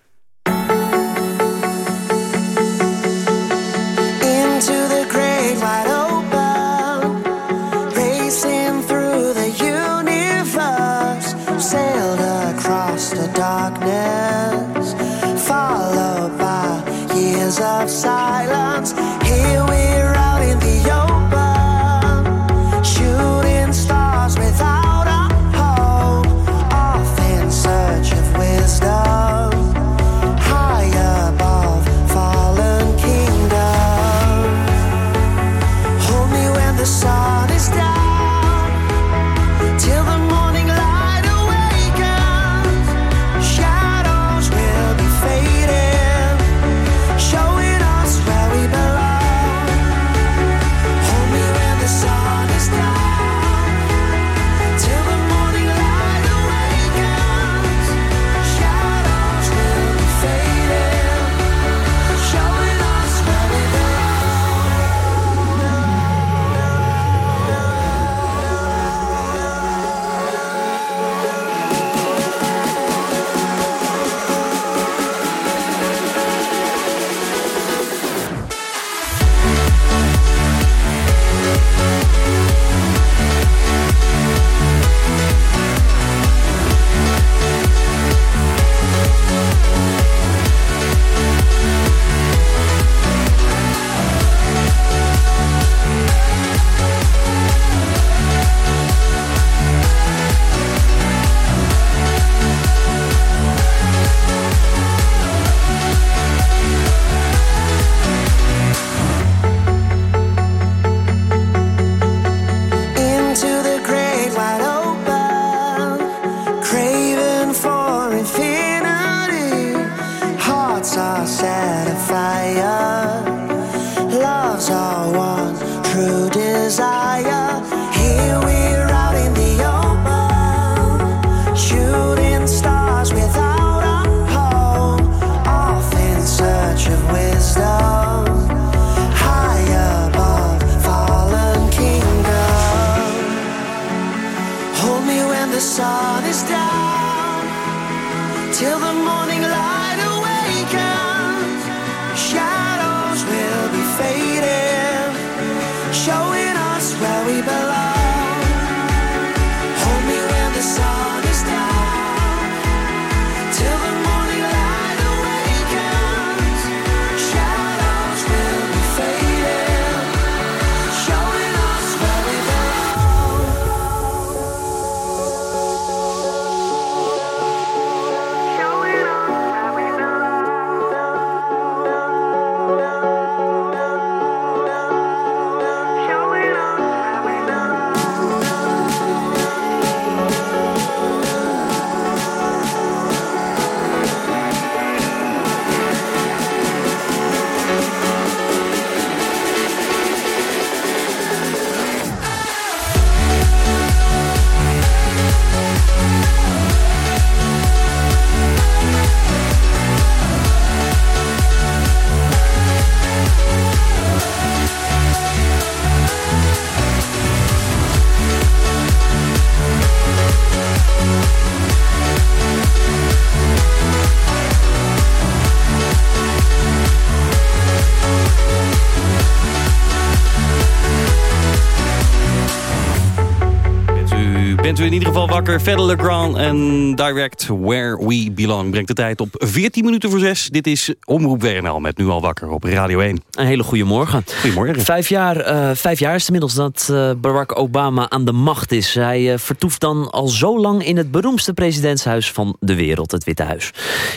Wakker. Fedde Legrand en Direct Where We Belong. Brengt de tijd op 14 minuten voor 6. Dit is Omroep WNL met Nu al wakker op Radio 1. Een hele goede morgen. Goedemorgen. Vijf jaar, eh, vijf jaar is het inmiddels dat eh, Barack Obama aan de macht is. Hij eh, vertoeft dan al zo lang in het beroemdste presidentshuis van de wereld, het Witte Huis.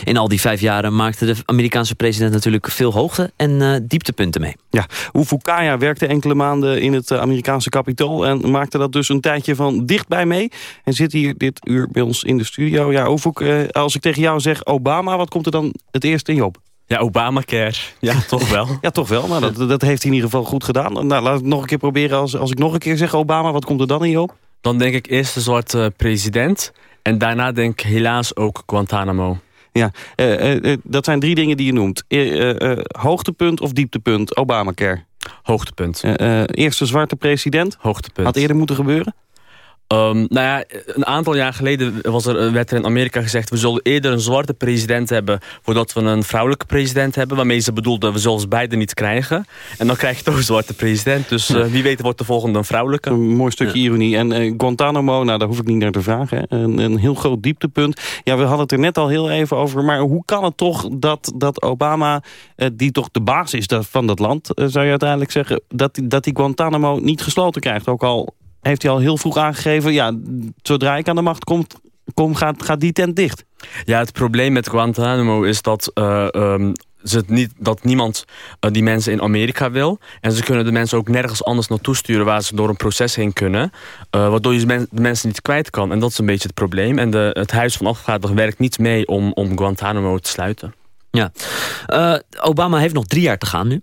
In al die vijf jaren maakte de Amerikaanse president natuurlijk veel hoogte- en dieptepunten mee. Ja, Ufukaya werkte enkele maanden in het Amerikaanse kapitool... en maakte dat dus een tijdje van dichtbij mee. En zit hier dit uur bij ons in de studio. Ja, Ufuk, eh, als ik tegen jou zeg Obama, wat komt er dan het eerst in je op? Ja, Obamacare. Ja, toch wel. Ja, toch wel. Nou, dat, dat heeft hij in ieder geval goed gedaan. Nou, laat ik nog een keer proberen. Als, als ik nog een keer zeg Obama, wat komt er dan in je op? Dan denk ik eerst de zwarte president. En daarna denk ik helaas ook Guantanamo. Ja, eh, eh, eh, dat zijn drie dingen die je noemt. Eh, eh, eh, hoogtepunt of dieptepunt, Obamacare. Hoogtepunt. Eh, eh, eerste zwarte president. Hoogtepunt. Had eerder moeten gebeuren? Ehm, nou ja, een aantal jaar geleden was er, werd er in Amerika gezegd... we zullen eerder een zwarte president hebben... voordat we een vrouwelijke president hebben. Waarmee ze bedoelden, we zullen ze beide niet krijgen. En dan krijg je toch een zwarte president. Dus eh, wie weet wordt de volgende een vrouwelijke. Een mooi stukje ironie. En eh, Guantanamo, nou, daar hoef ik niet naar te vragen. Hè. Een, een heel groot dieptepunt. Ja, we hadden het er net al heel even over. Maar hoe kan het toch dat, dat Obama, eh, die toch de baas is dat- van dat land... zou je uiteindelijk zeggen, dat, dat die Guantanamo niet gesloten krijgt? Ook al heeft hij al heel vroeg aangegeven... ja, zodra ik aan de macht kom, kom gaat, gaat die tent dicht. Ja, het probleem met Guantanamo is dat... eh, ehm, ze het niet, dat niemand eh, die mensen in Amerika wil. En ze kunnen de mensen ook nergens anders naartoe sturen... waar ze door een proces heen kunnen. eh, waardoor je de men- de mensen niet kwijt kan. En dat is een beetje het probleem. En de, het Huis van Afgevaardigden werkt niet mee om, om Guantanamo te sluiten. Ja. Eh, Obama heeft nog drie jaar te gaan nu.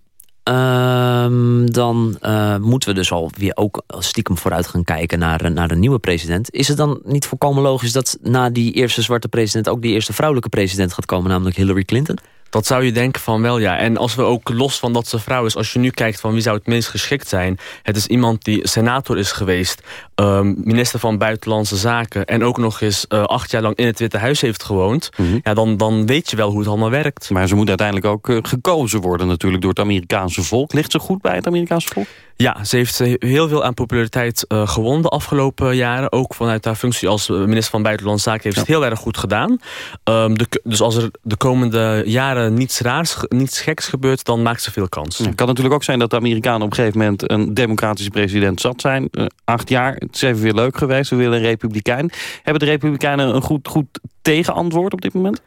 Ehm, dan eh, moeten we dus alweer ook stiekem vooruit gaan kijken naar, naar een nieuwe president. Is het dan niet volkomen logisch dat na die eerste zwarte president... ook die eerste vrouwelijke president gaat komen, namelijk Hillary Clinton? Dat zou je denken van wel, ja. En als we ook los van dat ze vrouw is... als je nu kijkt van wie zou het minst geschikt zijn... het is iemand die senator is geweest... ehm, minister van Buitenlandse Zaken... en ook nog eens eh, acht jaar lang in het Witte Huis heeft gewoond... ja, dan, dan weet je wel hoe het allemaal werkt. Maar ze moet uiteindelijk ook eh, gekozen worden natuurlijk door het Amerikaanse volk. Ligt ze goed bij het Amerikaanse volk? Ja, ze heeft eh, heel veel aan populariteit gewonnen de afgelopen jaren. Ook vanuit haar functie als minister van Buitenlandse Zaken heeft ze het heel erg goed gedaan. Ehm, de, dus als er de komende jaren niets raars, niets geks gebeurt, dan maakt ze veel kans. Het kan natuurlijk ook zijn dat de Amerikanen op een gegeven moment een democratische president zat zijn. Acht jaar, het is even weer leuk geweest. We willen een republikein. Hebben de republikeinen een goed, goed tegenantwoord op dit moment?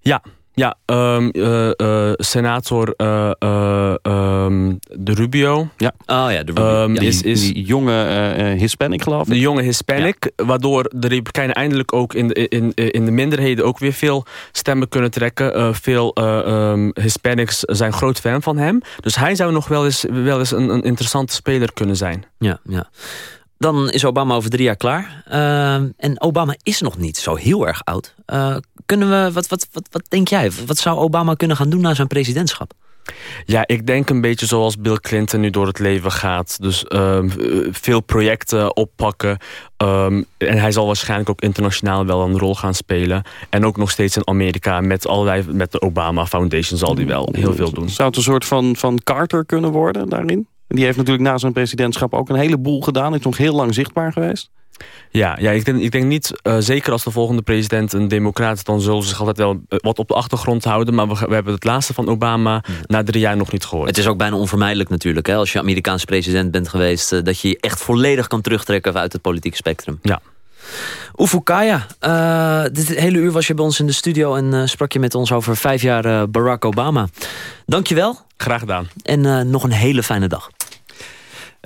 Ja, ja ehm, eh, eh, senator eh, eh, ehm, de Rubio. Ja. Oh ja, de Ehm, die, is, is die jonge Hispanic geloof ik. de jonge Hispanic, waardoor de Republikeinen eindelijk ook in de, in, in de minderheden ook weer veel stemmen kunnen trekken. Eh, veel eh, ehm, Hispanics zijn groot fan van hem. Dus hij zou nog wel eens, wel eens een, een interessante speler kunnen zijn. Ja, ja. Dan is Obama over drie jaar klaar. Ehm, en Obama is nog niet zo heel erg oud. Eh, kunnen we, wat, wat, wat, wat denk jij? Wat zou Obama kunnen gaan doen na zijn presidentschap? Ja, ik denk een beetje zoals Bill Clinton nu door het leven gaat. Dus um, veel projecten oppakken. Um, en hij zal waarschijnlijk ook internationaal wel een rol gaan spelen. En ook nog steeds in Amerika met allerlei met de Obama Foundation zal hij wel heel veel doen. Zou het een soort van, van Carter kunnen worden daarin? Die heeft natuurlijk na zijn presidentschap ook een heleboel gedaan. Is nog heel lang zichtbaar geweest. Ja, ja ik, denk, ik denk niet, uh, zeker als de volgende president een democraat is... dan zullen ze zich altijd wel uh, wat op de achtergrond houden. Maar we, we hebben het laatste van Obama Ja. na drie jaar nog niet gehoord. Het is ook bijna onvermijdelijk natuurlijk, hè, als je Amerikaans president bent geweest... eh, dat je je echt volledig kan terugtrekken uit het politieke spectrum. Ja. Ufukaya, eh dit hele uur was je bij ons in de studio... en eh, sprak je met ons over vijf jaar eh, Barack Obama. Dankjewel. Graag gedaan. En eh, nog een hele fijne dag.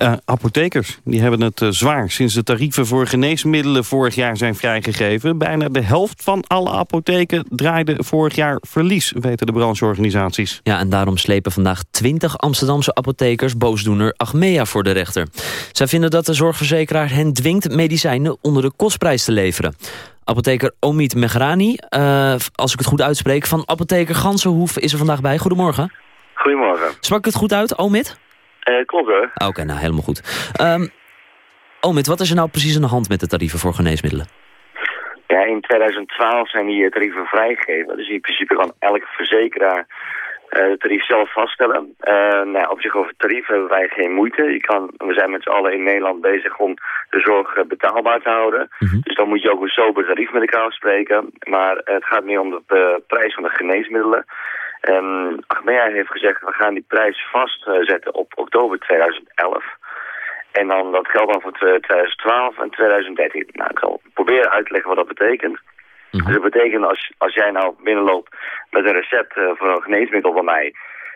Uh, apothekers die hebben het uh, zwaar sinds de tarieven voor geneesmiddelen vorig jaar zijn vrijgegeven. Bijna de helft van alle apotheken draaide vorig jaar verlies, weten de brancheorganisaties. Ja, en daarom slepen vandaag 20 Amsterdamse apothekers boosdoener Achmea voor de rechter. Zij vinden dat de zorgverzekeraar hen dwingt medicijnen onder de kostprijs te leveren. Apotheker Omid Megrani, uh, als ik het goed uitspreek, van apotheker Gansenhoef is er vandaag bij. Goedemorgen. Goedemorgen. Sprak ik het goed uit, Omid? Uh, klopt hoor. Oké, okay, nou helemaal goed. Um, Omid, wat is er nou precies aan de hand met de tarieven voor geneesmiddelen? Ja, in 2012 zijn die tarieven vrijgegeven. Dus in principe kan elke verzekeraar uh, de tarief zelf vaststellen. Uh, nou, op zich over het tarief hebben wij geen moeite. Je kan, we zijn met z'n allen in Nederland bezig om de zorg betaalbaar te houden. Mm -hmm. Dus dan moet je ook een sober tarief met elkaar afspreken. Maar het gaat meer om de prijs van de geneesmiddelen. Um, Achmea heeft gezegd, we gaan die prijs vastzetten op oktober 2011. En dan dat geldt dan voor 2012 en 2013. Nou, ik zal proberen uit te leggen wat dat betekent. Mm -hmm. Dus dat betekent als, als jij nou binnenloopt met een recept uh, voor een geneesmiddel van mij...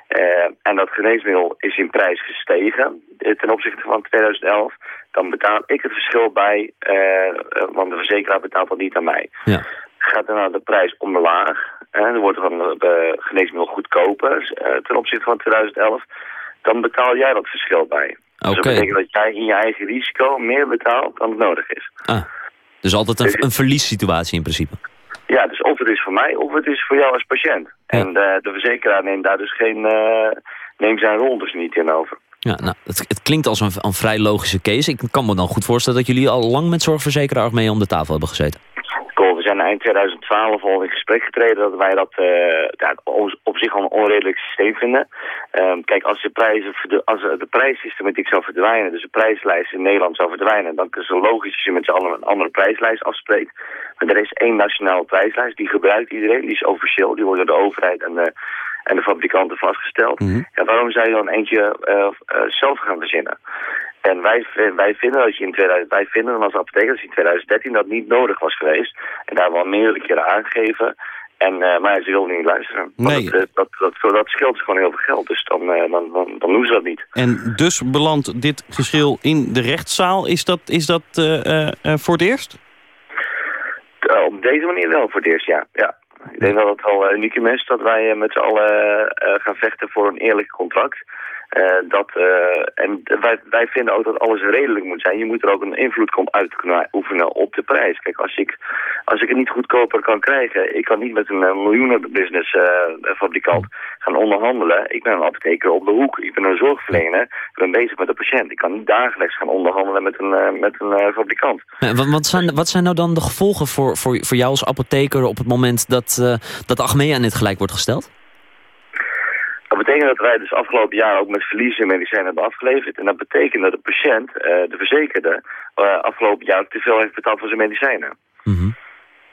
Uh, en dat geneesmiddel is in prijs gestegen ten opzichte van 2011... dan betaal ik het verschil bij, uh, want de verzekeraar betaalt dat niet aan mij. Ja. Gaat dan nou de prijs omlaag... En er wordt van de geneesmiddel goedkoper uh, ten opzichte van 2011. Dan betaal jij dat verschil bij. Okay. Dus dat betekent dat jij in je eigen risico meer betaalt dan het nodig is. Ah, dus altijd een, een verliessituatie in principe. Ja, dus of het is voor mij of het is voor jou als patiënt. Ja. En uh, de verzekeraar neemt daar dus geen, uh, neemt zijn rol dus niet in over. Ja, nou, het, het klinkt als een, een, vrij logische case. Ik kan me dan goed voorstellen dat jullie al lang met zorgverzekeraar mee om de tafel hebben gezeten. Zijn eind 2012 al in gesprek getreden dat wij dat ja, op zich al een onredelijk systeem vinden. Um, kijk, als de, prijzen, als de prijssystematiek zou verdwijnen, dus de prijslijst in Nederland zou verdwijnen, dan is het logisch als je met z'n allen een andere prijslijst afspreekt. Maar er is één nationale prijslijst, die gebruikt iedereen, die is officieel, die wordt door de overheid en de, en de fabrikanten vastgesteld. Mm -hmm. Ja, waarom zou je dan eentje uh, uh, zelf gaan verzinnen? En wij, wij vinden dat je in 2000, wij vinden als apothekers in 2013 dat niet nodig was geweest. En daar wel meerdere keren aangegeven. En, uh, maar ze wilden niet luisteren. Nee. Dat, dat, dat, dat, scheelt gewoon heel veel geld. Dus dan, uh, dan, dan, dan doen ze dat niet. En dus belandt dit geschil in de rechtszaal. Is dat, is dat uh, voor het eerst? op deze manier wel voor het eerst, ja. ja. Ik denk dat het wel uniek is dat wij met z'n allen gaan vechten voor een eerlijk contract. Uh, dat, uh, en wij, wij vinden ook dat alles redelijk moet zijn. Je moet er ook een invloed uit kunnen oefenen op de prijs. Kijk, als ik, als ik het niet goedkoper kan krijgen... ik kan niet met een uh, miljoenenbusiness fabrikant gaan onderhandelen. Ik ben een apotheker op de hoek. Ik ben een zorgverlener. Ik ben bezig met de patiënt. Ik kan niet dagelijks gaan onderhandelen met een, met een fabrikant. wat, wat, zijn, wat zijn nou dan de gevolgen voor, voor, voor jou als apotheker... op het moment dat, dat Achmea dit gelijk wordt gesteld? Dat betekent dat wij dus afgelopen jaar ook met verliezen medicijnen hebben afgeleverd. En dat betekent dat de patiënt, uh, de verzekerde, uh, afgelopen jaar te veel heeft betaald voor zijn medicijnen. Mm -hmm.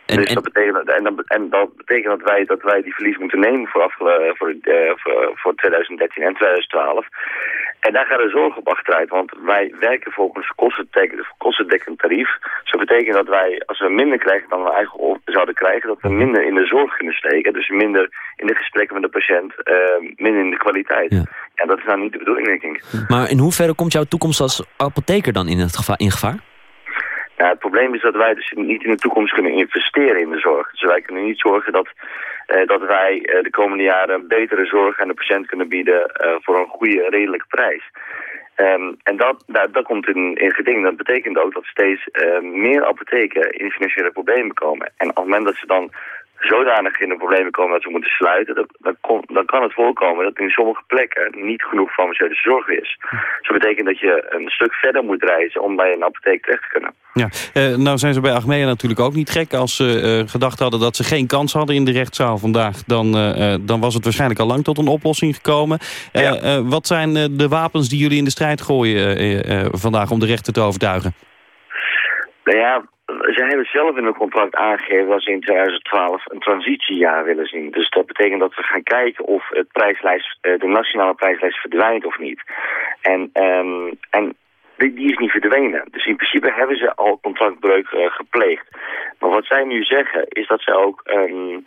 En, dus dat betekent, en, dat, en dat betekent dat wij, dat wij die verlies moeten nemen voor, afgele, voor, uh, voor, voor 2013 en 2012. En daar gaat de zorg op achteruit, want wij werken volgens kostendekkend tarief. Dus dat betekent dat wij, als we minder krijgen dan we eigenlijk zouden krijgen, dat we minder in de zorg kunnen steken. Dus minder in de gesprekken met de patiënt, uh, minder in de kwaliteit. Ja. ja, dat is nou niet de bedoeling, denk ik. Maar in hoeverre komt jouw toekomst als apotheker dan in, het gevaar, in gevaar? Het probleem is dat wij dus niet in de toekomst kunnen investeren in de zorg. Dus wij kunnen niet zorgen dat, uh, dat wij uh, de komende jaren betere zorg aan de patiënt kunnen bieden uh, voor een goede, redelijke prijs. Um, en dat, dat, dat komt in, in geding. Dat betekent ook dat steeds meer apotheken in financiële problemen komen. En op het moment dat ze dan zodanig in de problemen komen dat ze moeten sluiten, dat, dan, kon, dan kan het voorkomen dat in sommige plekken niet genoeg farmaceutische zorg is. Dus dat betekent dat je een stuk verder moet reizen om bij een apotheek terecht te kunnen. Ja, eh, nou zijn ze bij Achmea natuurlijk ook niet gek. Als ze eh, gedacht hadden dat ze geen kans hadden in de rechtszaal vandaag... dan, eh, dan was het waarschijnlijk al lang tot een oplossing gekomen. wat zijn de wapens die jullie in de strijd gooien vandaag om de rechter te overtuigen? Nou ja, zij hebben zelf in hun contract aangegeven dat ze in 2012 een transitiejaar willen zien. Dus dat betekent dat we gaan kijken of het prijslijst, de nationale prijslijst verdwijnt of niet. En, um, en die, is niet verdwenen. Dus in principe hebben ze al contractbreuk uh, gepleegd. Maar wat zij nu zeggen is dat zij ook um,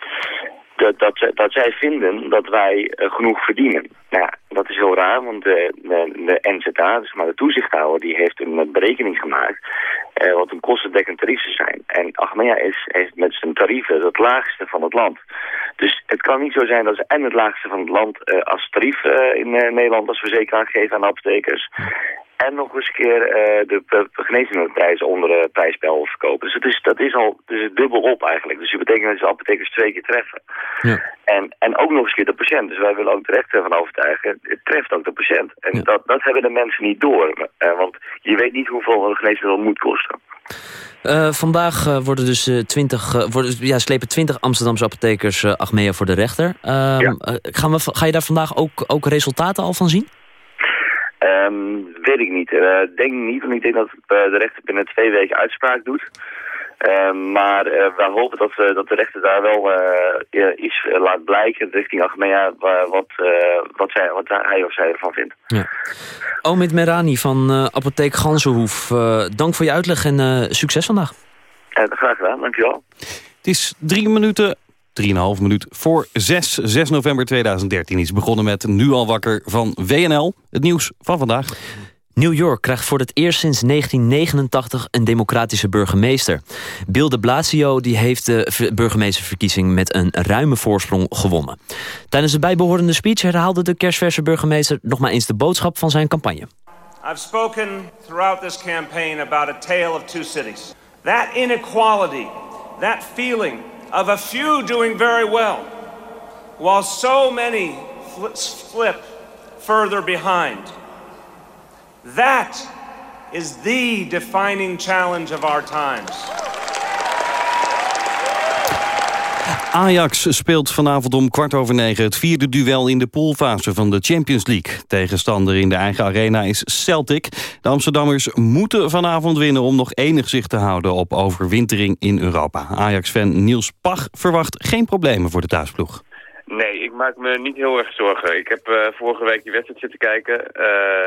dat, dat, zij vinden dat wij uh, genoeg verdienen. Nou ja, dat is heel raar, want de, de, de NZA, dus maar de toezichthouder, die heeft een berekening gemaakt uh, wat een kostendekkend tarief zijn. En Achmea is, heeft met zijn tarieven het laagste van het land. Dus het kan niet zo zijn dat ze en het laagste van het land uh, als tarief in Nederland als verzekeraar geven aan apothekers. En nog eens een keer uh, de geneesmiddelprijs onder de prijsspel verkopen. Dus het is, dat is al dus dubbel op eigenlijk. Dus dat betekent dat ze apothekers twee keer treffen. Ja. En, en ook nog eens keer de patiënt. Dus wij willen ook de rechter van overtuigen. Het treft ook de patiënt. En dat, dat hebben de mensen niet door. Uh, want je weet niet hoeveel een geneesmiddel moet kosten. Uh, vandaag worden dus uh, 20, worden, ja, slepen 20 Amsterdamse apothekers Achmea voor de rechter. Ehm, ja. gaan we, ga je daar vandaag ook, ook resultaten al van zien? Um, weet ik niet. Uh, denk niet, want ik denk dat uh, de rechter binnen twee weken uitspraak doet. Uh, maar uh, we hopen dat, we, dat de rechter daar wel iets laat blijken richting Achmea wat, wat, zij, wat hij of zij ervan vindt. Ja. Omid Merani van Apotheek Gansenhoef, dank voor je uitleg en succes vandaag. graag gedaan, dankjewel. Het is drie minuten 3,5 minuut voor 6, 6 november 2013 is begonnen met Nu al wakker van WNL. Het nieuws van vandaag. New York krijgt voor het eerst sinds 1989 een democratische burgemeester. Bill de Blasio die heeft de burgemeesterverkiezing met een ruime voorsprong gewonnen. Tijdens de bijbehorende speech herhaalde de kerstverse burgemeester nog maar eens de boodschap van zijn campagne. I've spoken throughout this campaign about a tale of two cities. That inequality, that feeling of a few doing very well, while so many slip further behind. That is the defining challenge of our times. Ajax speelt vanavond om kwart over negen het vierde duel in de poolfase van de Champions League. Tegenstander in de eigen arena is Celtic. De Amsterdammers moeten vanavond winnen om nog enig zicht te houden op overwintering in Europa. Ajax-fan Niels Pach verwacht geen problemen voor de thuisploeg. Nee, ik maak me niet heel erg zorgen. Ik heb uh, vorige week die wedstrijd zitten kijken. Uh,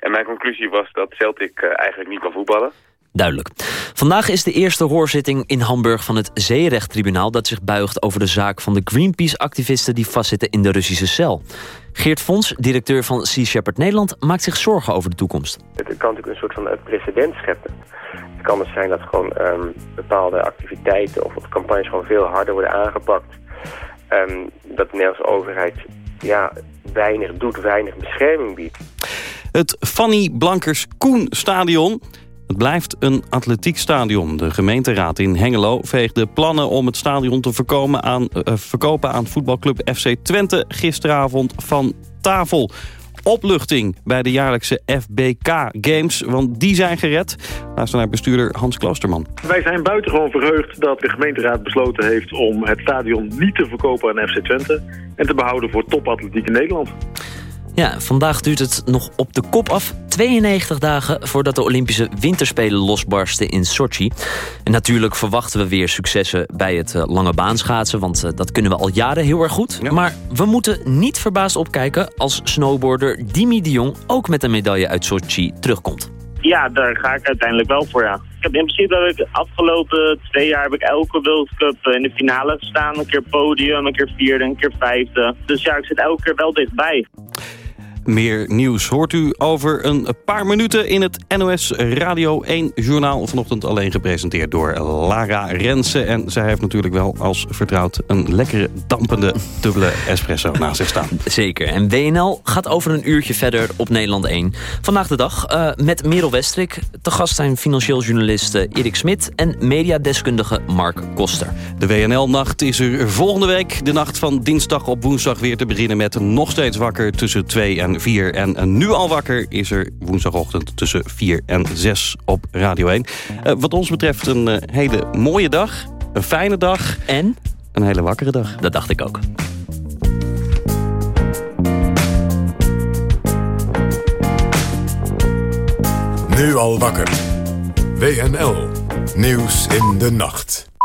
en mijn conclusie was dat Celtic uh, eigenlijk niet kan voetballen. Duidelijk. Vandaag is de eerste hoorzitting in Hamburg van het Zeerechttribunaal... dat zich buigt over de zaak van de Greenpeace-activisten... die vastzitten in de Russische cel. Geert Fons, directeur van Sea Shepherd Nederland... maakt zich zorgen over de toekomst. Het kan natuurlijk een soort van precedent scheppen. Het kan dus zijn dat gewoon um, bepaalde activiteiten... of campagnes gewoon veel harder worden aangepakt. Um, dat de Nederlandse overheid ja, weinig doet, weinig bescherming biedt. Het Fanny Blankers Koen Stadion het blijft een atletiekstadion. De gemeenteraad in Hengelo veegde plannen om het stadion te aan, uh, verkopen aan voetbalclub FC Twente gisteravond van tafel. Opluchting bij de jaarlijkse FBK Games, want die zijn gered. Luister naar bestuurder Hans Kloosterman. Wij zijn buitengewoon verheugd dat de gemeenteraad besloten heeft om het stadion niet te verkopen aan FC Twente en te behouden voor topatletiek in Nederland. Ja, vandaag duurt het nog op de kop af. 92 dagen voordat de Olympische Winterspelen losbarsten in Sochi. En natuurlijk verwachten we weer successen bij het uh, lange baanschaatsen... want uh, dat kunnen we al jaren heel erg goed. Ja. Maar we moeten niet verbaasd opkijken als snowboarder Dimi de Jong... ook met een medaille uit Sochi terugkomt. Ja, daar ga ik uiteindelijk wel voor, ja. Ik heb in principe heb ik de afgelopen twee jaar heb ik elke World Cup in de finale gestaan. Een keer podium, een keer vierde, een keer vijfde. Dus ja, ik zit elke keer wel dichtbij. Meer nieuws hoort u over een paar minuten in het NOS Radio 1 journaal. Vanochtend alleen gepresenteerd door Lara Rensen. En zij heeft natuurlijk wel als vertrouwd een lekkere dampende dubbele espresso naast zich staan. Zeker. En WNL gaat over een uurtje verder op Nederland 1. Vandaag de dag uh, met Merel Westrik. Te gast zijn financieel journalist Erik Smit en mediadeskundige Mark Koster. De WNL-nacht is er volgende week. De nacht van dinsdag op woensdag weer te beginnen met nog steeds wakker tussen 2 en 4. En nu al wakker is er woensdagochtend tussen 4 en 6 op Radio 1. Uh, wat ons betreft een uh, hele mooie dag, een fijne dag en een hele wakkere dag. Dat dacht ik ook. Nu al wakker. WNL. Nieuws in de nacht.